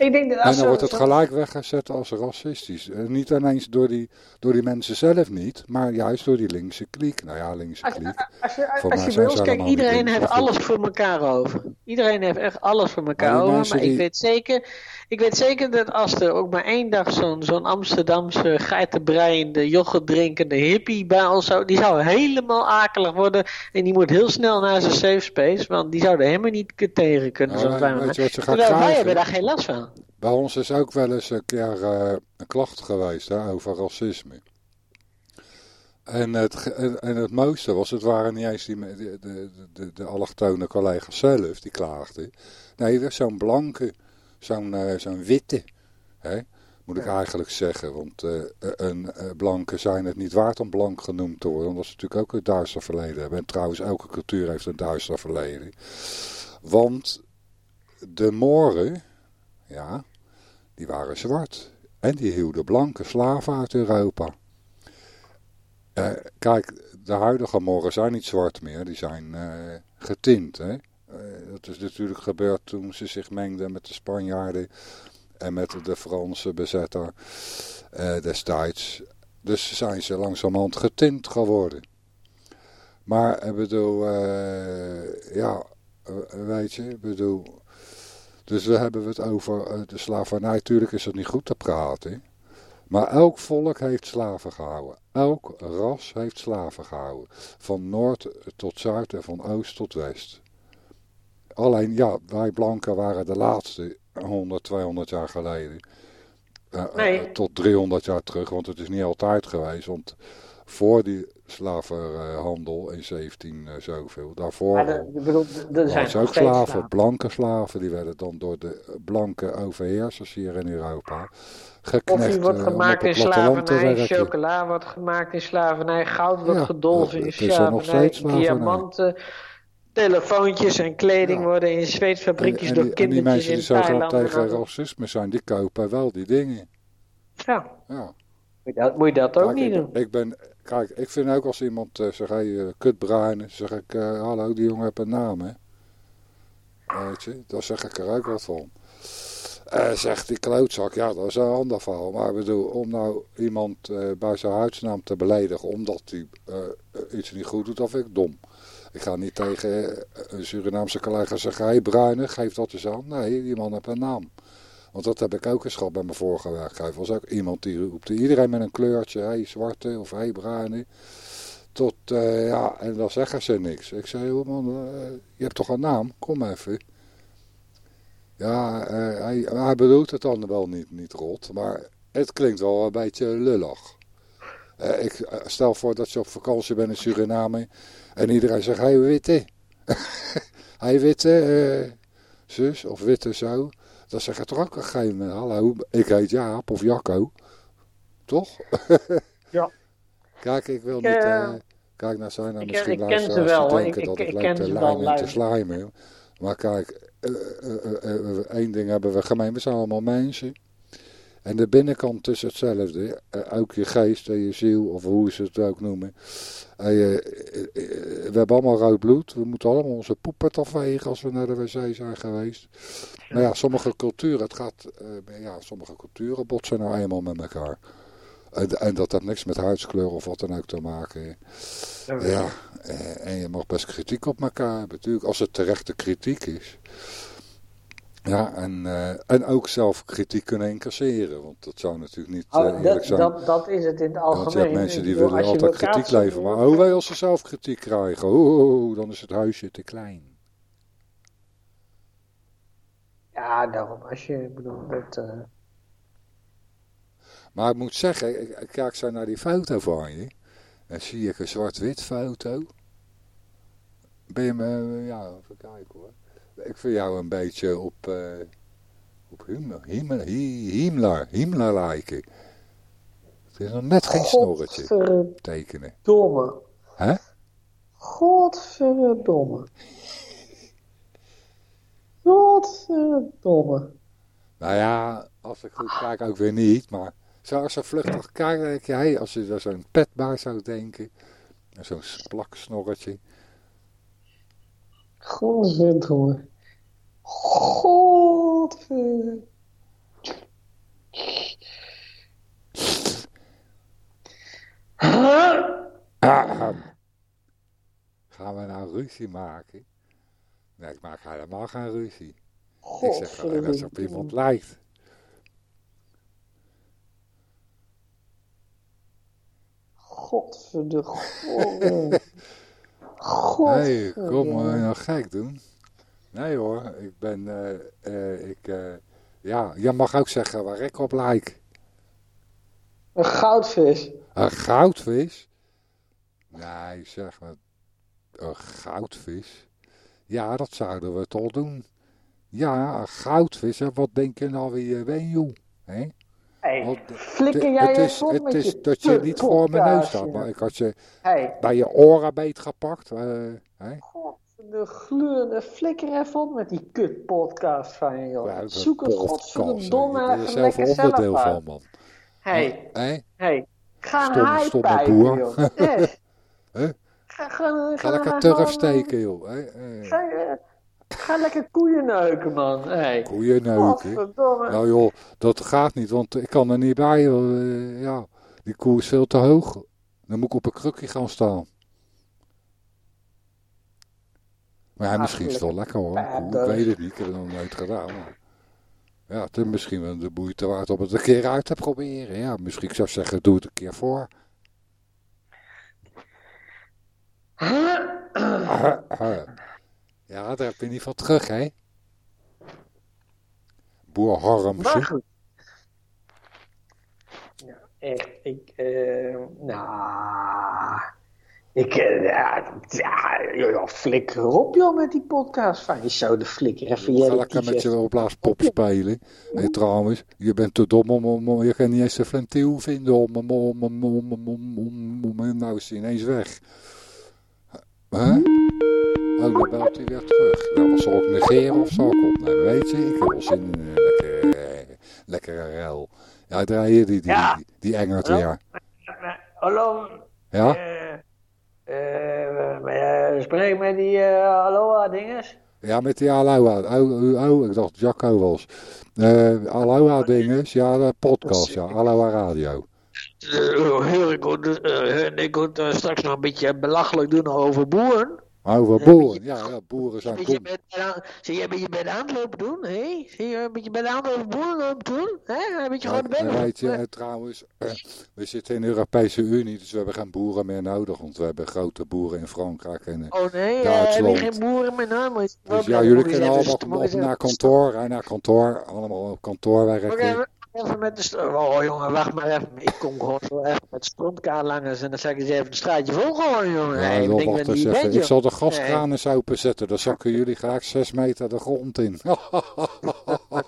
Ik denk dat En als dan wordt het gelijk weggezet als racistisch. Eh, Niet ineens door die, door die mensen zelf niet, maar juist door die linkse kliek. Nou ja, linkse Als, kliek. als je, Voor als je bij ons kijkt, iedereen heeft alles voor elkaar over. Iedereen heeft echt alles voor elkaar Maar over. Maar ik weet zeker, ik weet zeker dat als er ook maar één dag zo'n zo'n Amsterdamse geitenbreiende, yoghurt drinkende hippie bij ons zou, die zou helemaal akelig worden. En die moet heel snel naar zijn safe space, want die zouden helemaal niet tegen kunnen. Nou, zoals wij weet maar. je wat ze gaan Terwijl wij hebben daar geen last van. Bij ons is ook wel eens een keer eh, een klacht geweest hè, over racisme. En het, en, en het mooiste was, het waren niet eens die, de, de, de, de allochtone collega's zelf die klaagden. Nee, zo'n blanke, zo'n eh, zo'n witte, hè, moet ik eigenlijk zeggen. Want eh, een blanke zijn het niet waard om blank genoemd te worden, omdat ze natuurlijk ook een duister verleden hebben. En trouwens, elke cultuur heeft een duister verleden. Want de Moren, ja, die waren zwart. En die hielden blanke slaven uit Europa. Eh, kijk, de huidige Moren zijn niet zwart meer, die zijn eh, getint. Hè? Eh, dat is natuurlijk gebeurd toen ze zich mengden met de Spanjaarden en met de Franse bezetter destijds. Dus zijn ze langzamerhand getint geworden. Maar ik bedoel, ja, weet je, bedoel, dus we hebben het over eh, de slavernij. Tuurlijk is het niet goed te praten. Maar elk volk heeft slaven gehouden. Elk ras heeft slaven gehouden. Van noord tot zuid en van oost tot west. Alleen, ja, wij blanken waren de laatste 100, 200 jaar geleden. Eh, eh, Nee. tot 300 jaar terug, want het is niet altijd geweest. Want voor die slavenhandel in 17 eh, zoveel, daarvoor Maar de, bedoel, zijn ook slaven, blanke slaven, die werden dan door de blanke overheersers hier in Europa geknecht Koffie wordt eh, gemaakt in slavernij, chocola wordt gemaakt in slavernij, goud wordt Ja, gedolven in er slavernij, diamanten, telefoontjes en kleding Ja. worden in zweetfabriekjes en, door die, en die kindertjes mensen die in en tegen racisme zijn, die kopen wel die dingen. Ja, Ja. moet je dat, moet je dat ook niet ik, doen. ik ben, kijk, ik vind ook als iemand eh, zegt, hey, uh, zeg ik, eh, hallo, die jongen heeft een naam, hè. Weet je, daar zeg ik er ook wat van. Zegt die klootzak, ja, dat is een ander verhaal. Maar bedoel, om nou iemand bij zijn huidsnaam te beledigen omdat hij iets niet goed doet, dat vind ik dom. Ik ga niet tegen een Surinaamse collega zeggen, hey, Bruine, geef dat eens aan. Nee, die man heeft een naam. Want dat heb ik ook eens gehad bij mijn vorige werkgever. was ook iemand die roepte iedereen met een kleurtje, hey, zwarte of hey, bruine. Tot, eh, ja, en dan zeggen ze niks. Ik zei, man, eh, je hebt toch een naam? Kom even. Ja, eh, hij, hij bedoelt het dan wel niet, niet rot, maar het klinkt wel een beetje lullig. Ik stel voor dat je op vakantie bent in Suriname en iedereen zegt, hey witte. hey witte zus of witte zo. Dan zeg je toch ook geen, hallo, ik heet Jaap of Jacco. Toch? Ja. Kijk, ik wil Ik, niet... eh, eh, kijk, nou zijn er ik- misschien ik ken ze wel, die denken Ik- dat ik- ik ken te lijmen en te luister. slijmen. Maar kijk, eh, eh, eh, eh, één ding hebben we gemeen. We zijn allemaal mensen. En de binnenkant is hetzelfde. Eh, ook je geest en je ziel, of hoe ze het ook noemen. En je- eh, eh, we hebben allemaal rood bloed. We moeten allemaal onze poepert afwegen als we naar de wc zijn geweest. Maar ja, sommige culturen, het gaat, ja, sommige culturen botsen nou eenmaal met elkaar. En, en dat heeft niks met huidskleur of wat dan ook te maken. Ja, en je mag best kritiek op elkaar hebben, natuurlijk, als het terechte kritiek is. Ja, en, eh, en ook zelf kritiek kunnen incasseren, want dat zou natuurlijk niet eh, Oh, eerlijk dat, zijn. dat, dat is het in het algemeen. want je hebt mensen die willen altijd kritiek leveren, maar oh, wij als ze zelf kritiek krijgen, oh, dan is het huisje te klein. Ja, daarom. Als je, ik bedoel, dat... eh, Maar ik moet zeggen, ik, kijk zo naar die foto van je, dan zie ik een zwart-wit foto. Ben je me, ja, even kijken hoor. Ik vind jou een beetje op, eh, op Himmler, Himmler, Hi- Himmler, Himmler lijken. Het is nog net geen snorretje tekenen. Godverdomme. Hè? Godverdomme. Godverdomme. Nou ja, als ik goed kijk ook weer niet, maar zo als je vluchtig kijkt, denk als je daar zo'n pet bij zou denken, en zo'n plaksnorretje. Godverdomme. God. Gaan we nou ruzie maken? Nee, ik maak helemaal geen ruzie. Ik zeg alleen als op iemand lijkt. Godverdomme. God. Hey, kom maar nou gek doen. Nee hoor, ik ben, uh, ik, uh, ja, je mag ook zeggen waar ik op lijk. Een goudvis. Een goudvis? Nee, zeg maar, een goudvis? Ja, dat zouden we toch doen. Ja, een goudvis, wat denk je nou bent, joh? Hè? Hey, flikker jij het is, het is je dat je niet voor mijn neus staat, maar ik had je hey. bij je oren beet gepakt. Uh? God, de gluurde flikker even op met die kut podcast van je, joh. Ja, Zoek het godverdomme lekker zelf onderdeel van, man. Hey, hey. hey. ga een haai pijpen, joh. huh? Ga, ga, ga lekker turf steken, joh. Hey, hey. Ga lekker koeien neuken, man. Hey. Koeien neuken? Nou joh, dat gaat niet, want ik kan er niet bij. Uh, ja, die koe is veel te hoog. Dan moet ik op een krukje gaan staan. Maar ja, misschien is het wel lekker hoor. ik weet het niet, ik heb het nog nooit gedaan. Maar... Ja, het is misschien wel de boeite waard om het een keer uit te proberen. Ja, misschien ik zou zeggen, doe het een keer voor. Ja, daar heb je niet van terug, hè? Boer Harmse. Ja, echt. Ik, uh, nou... Ik, uh, ja, ja, flikker op joh met die podcast van je zou de flikker even. Je lekker met je opblaaspop spelen. Nee, trouwens, je bent te dom om, om, je kan niet eens een ventiel vinden om, om, om, om, om, om, om, om, nou is hij ineens weg. Huh? Oh, dan belt hij weer terug. Nou, wat zal ik negeren of zal ik opnemen? Weet je, ik heb wel zin in een lekkere, lekkere ruil. Ja, draai je die, die, die, die engert weer. Hallo? Ja? Uh, spreek met die uh, aloha dinges? Ja, met die aloha. Oh, oh, ik dacht Jacco was. Uh, aloha dinges, ja, de podcast, ja. Aloha radio. Uh, ik moet, ik moet straks nog een beetje belachelijk doen over boeren. Over boeren, ja, ja, boeren zijn dom. Zie je een beetje bij de lopen doen, hè? Zie je een beetje bij de over boeren doen, hè? Een beetje gewoon de benen. Weet je, trouwens, we zitten in de Europese Unie, dus we hebben geen boeren meer nodig, want we hebben grote boeren in Frankrijk en Oh nee, Duitsland. Uh, geen boeren meer nodig. Dus ja, jullie kunnen allemaal op, naar kantoor, naar kantoor, allemaal op kantoor werken. Even met de. Oh jongen, wacht maar even. Ik kom gewoon zo even met langs en dan zeg ik eens even een straatje vol gewoon, jongen. Ja, ik, even. ik zal de gaskranen eens openzetten. Dan zakken jullie graag 6 meter de grond in. nou,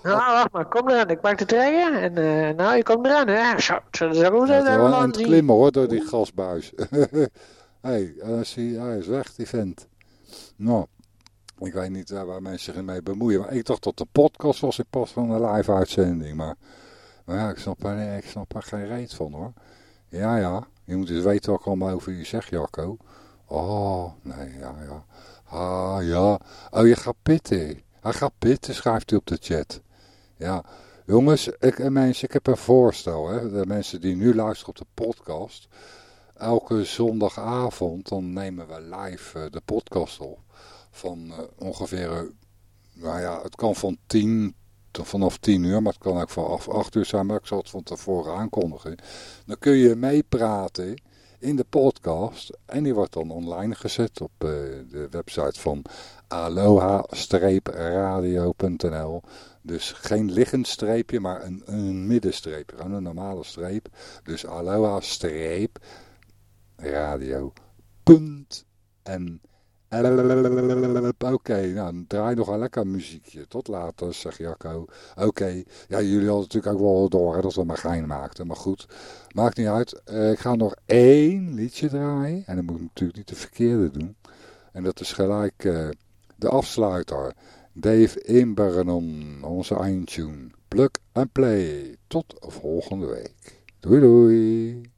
wacht maar. Kom eraan. Ik maak de trekken. En uh, nou, je komt eraan. Hè. Zo, zo, zo, ja, aan het klimmen hoor, door die gasbuis. Hé, hey, hij is weg, die vent. Nou. Ik weet niet waar mensen zich mee bemoeien. Maar ik dacht dat de podcast was in pas van een live uitzending. Maar maar ja, ik snap, er, ik snap er geen reet van hoor. Ja, ja. Je moet eens weten wat ik allemaal over je zeg, Jacco. Oh, nee, ja, ja. Ah, ja. Oh, je gaat pitten. Hij gaat pitten, schrijft hij op de chat. Ja. Jongens, ik, eh, mensen, ik heb een voorstel. Hè. De mensen die nu luisteren op de podcast. Elke zondagavond, dan nemen we live uh, de podcast op. Van uh, ongeveer, nou ja, het kan van 10 vanaf 10 uur, maar het kan ook vanaf 8 uur zijn, maar ik zal het van tevoren aankondigen. Dan kun je meepraten in de podcast en die wordt dan online gezet op uh, de website van aloha-radio.nl. Dus geen liggend streepje, maar een, een middenstreep, een normale streep. Dus aloha-radio.nl. Oké, nou, draai nog een lekker muziekje. Tot later, zegt Jacco. Oké, ja, jullie hadden natuurlijk ook wel door dat we maar gein maakten. Maar goed, maakt niet uit. Uh, ik ga nog één liedje draaien. En dan moet ik natuurlijk niet de verkeerde doen. En dat is gelijk uh, de afsluiter. Dave Imbernon, onze eindtune. Plug and play. Tot volgende week. Doei doei.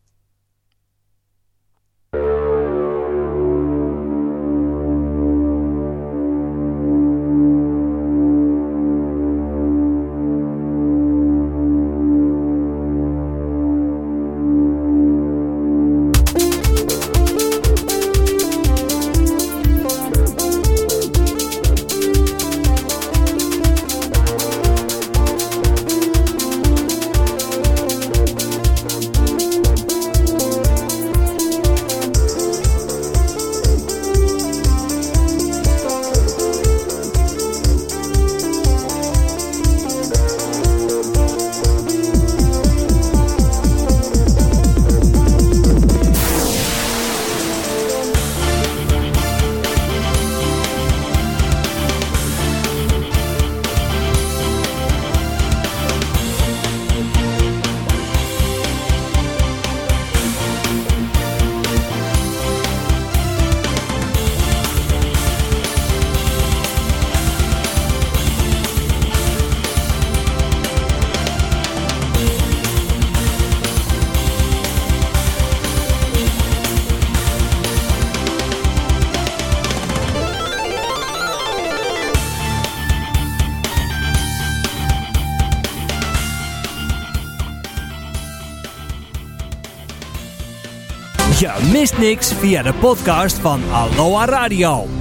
Via de podcast van Aloha Radio.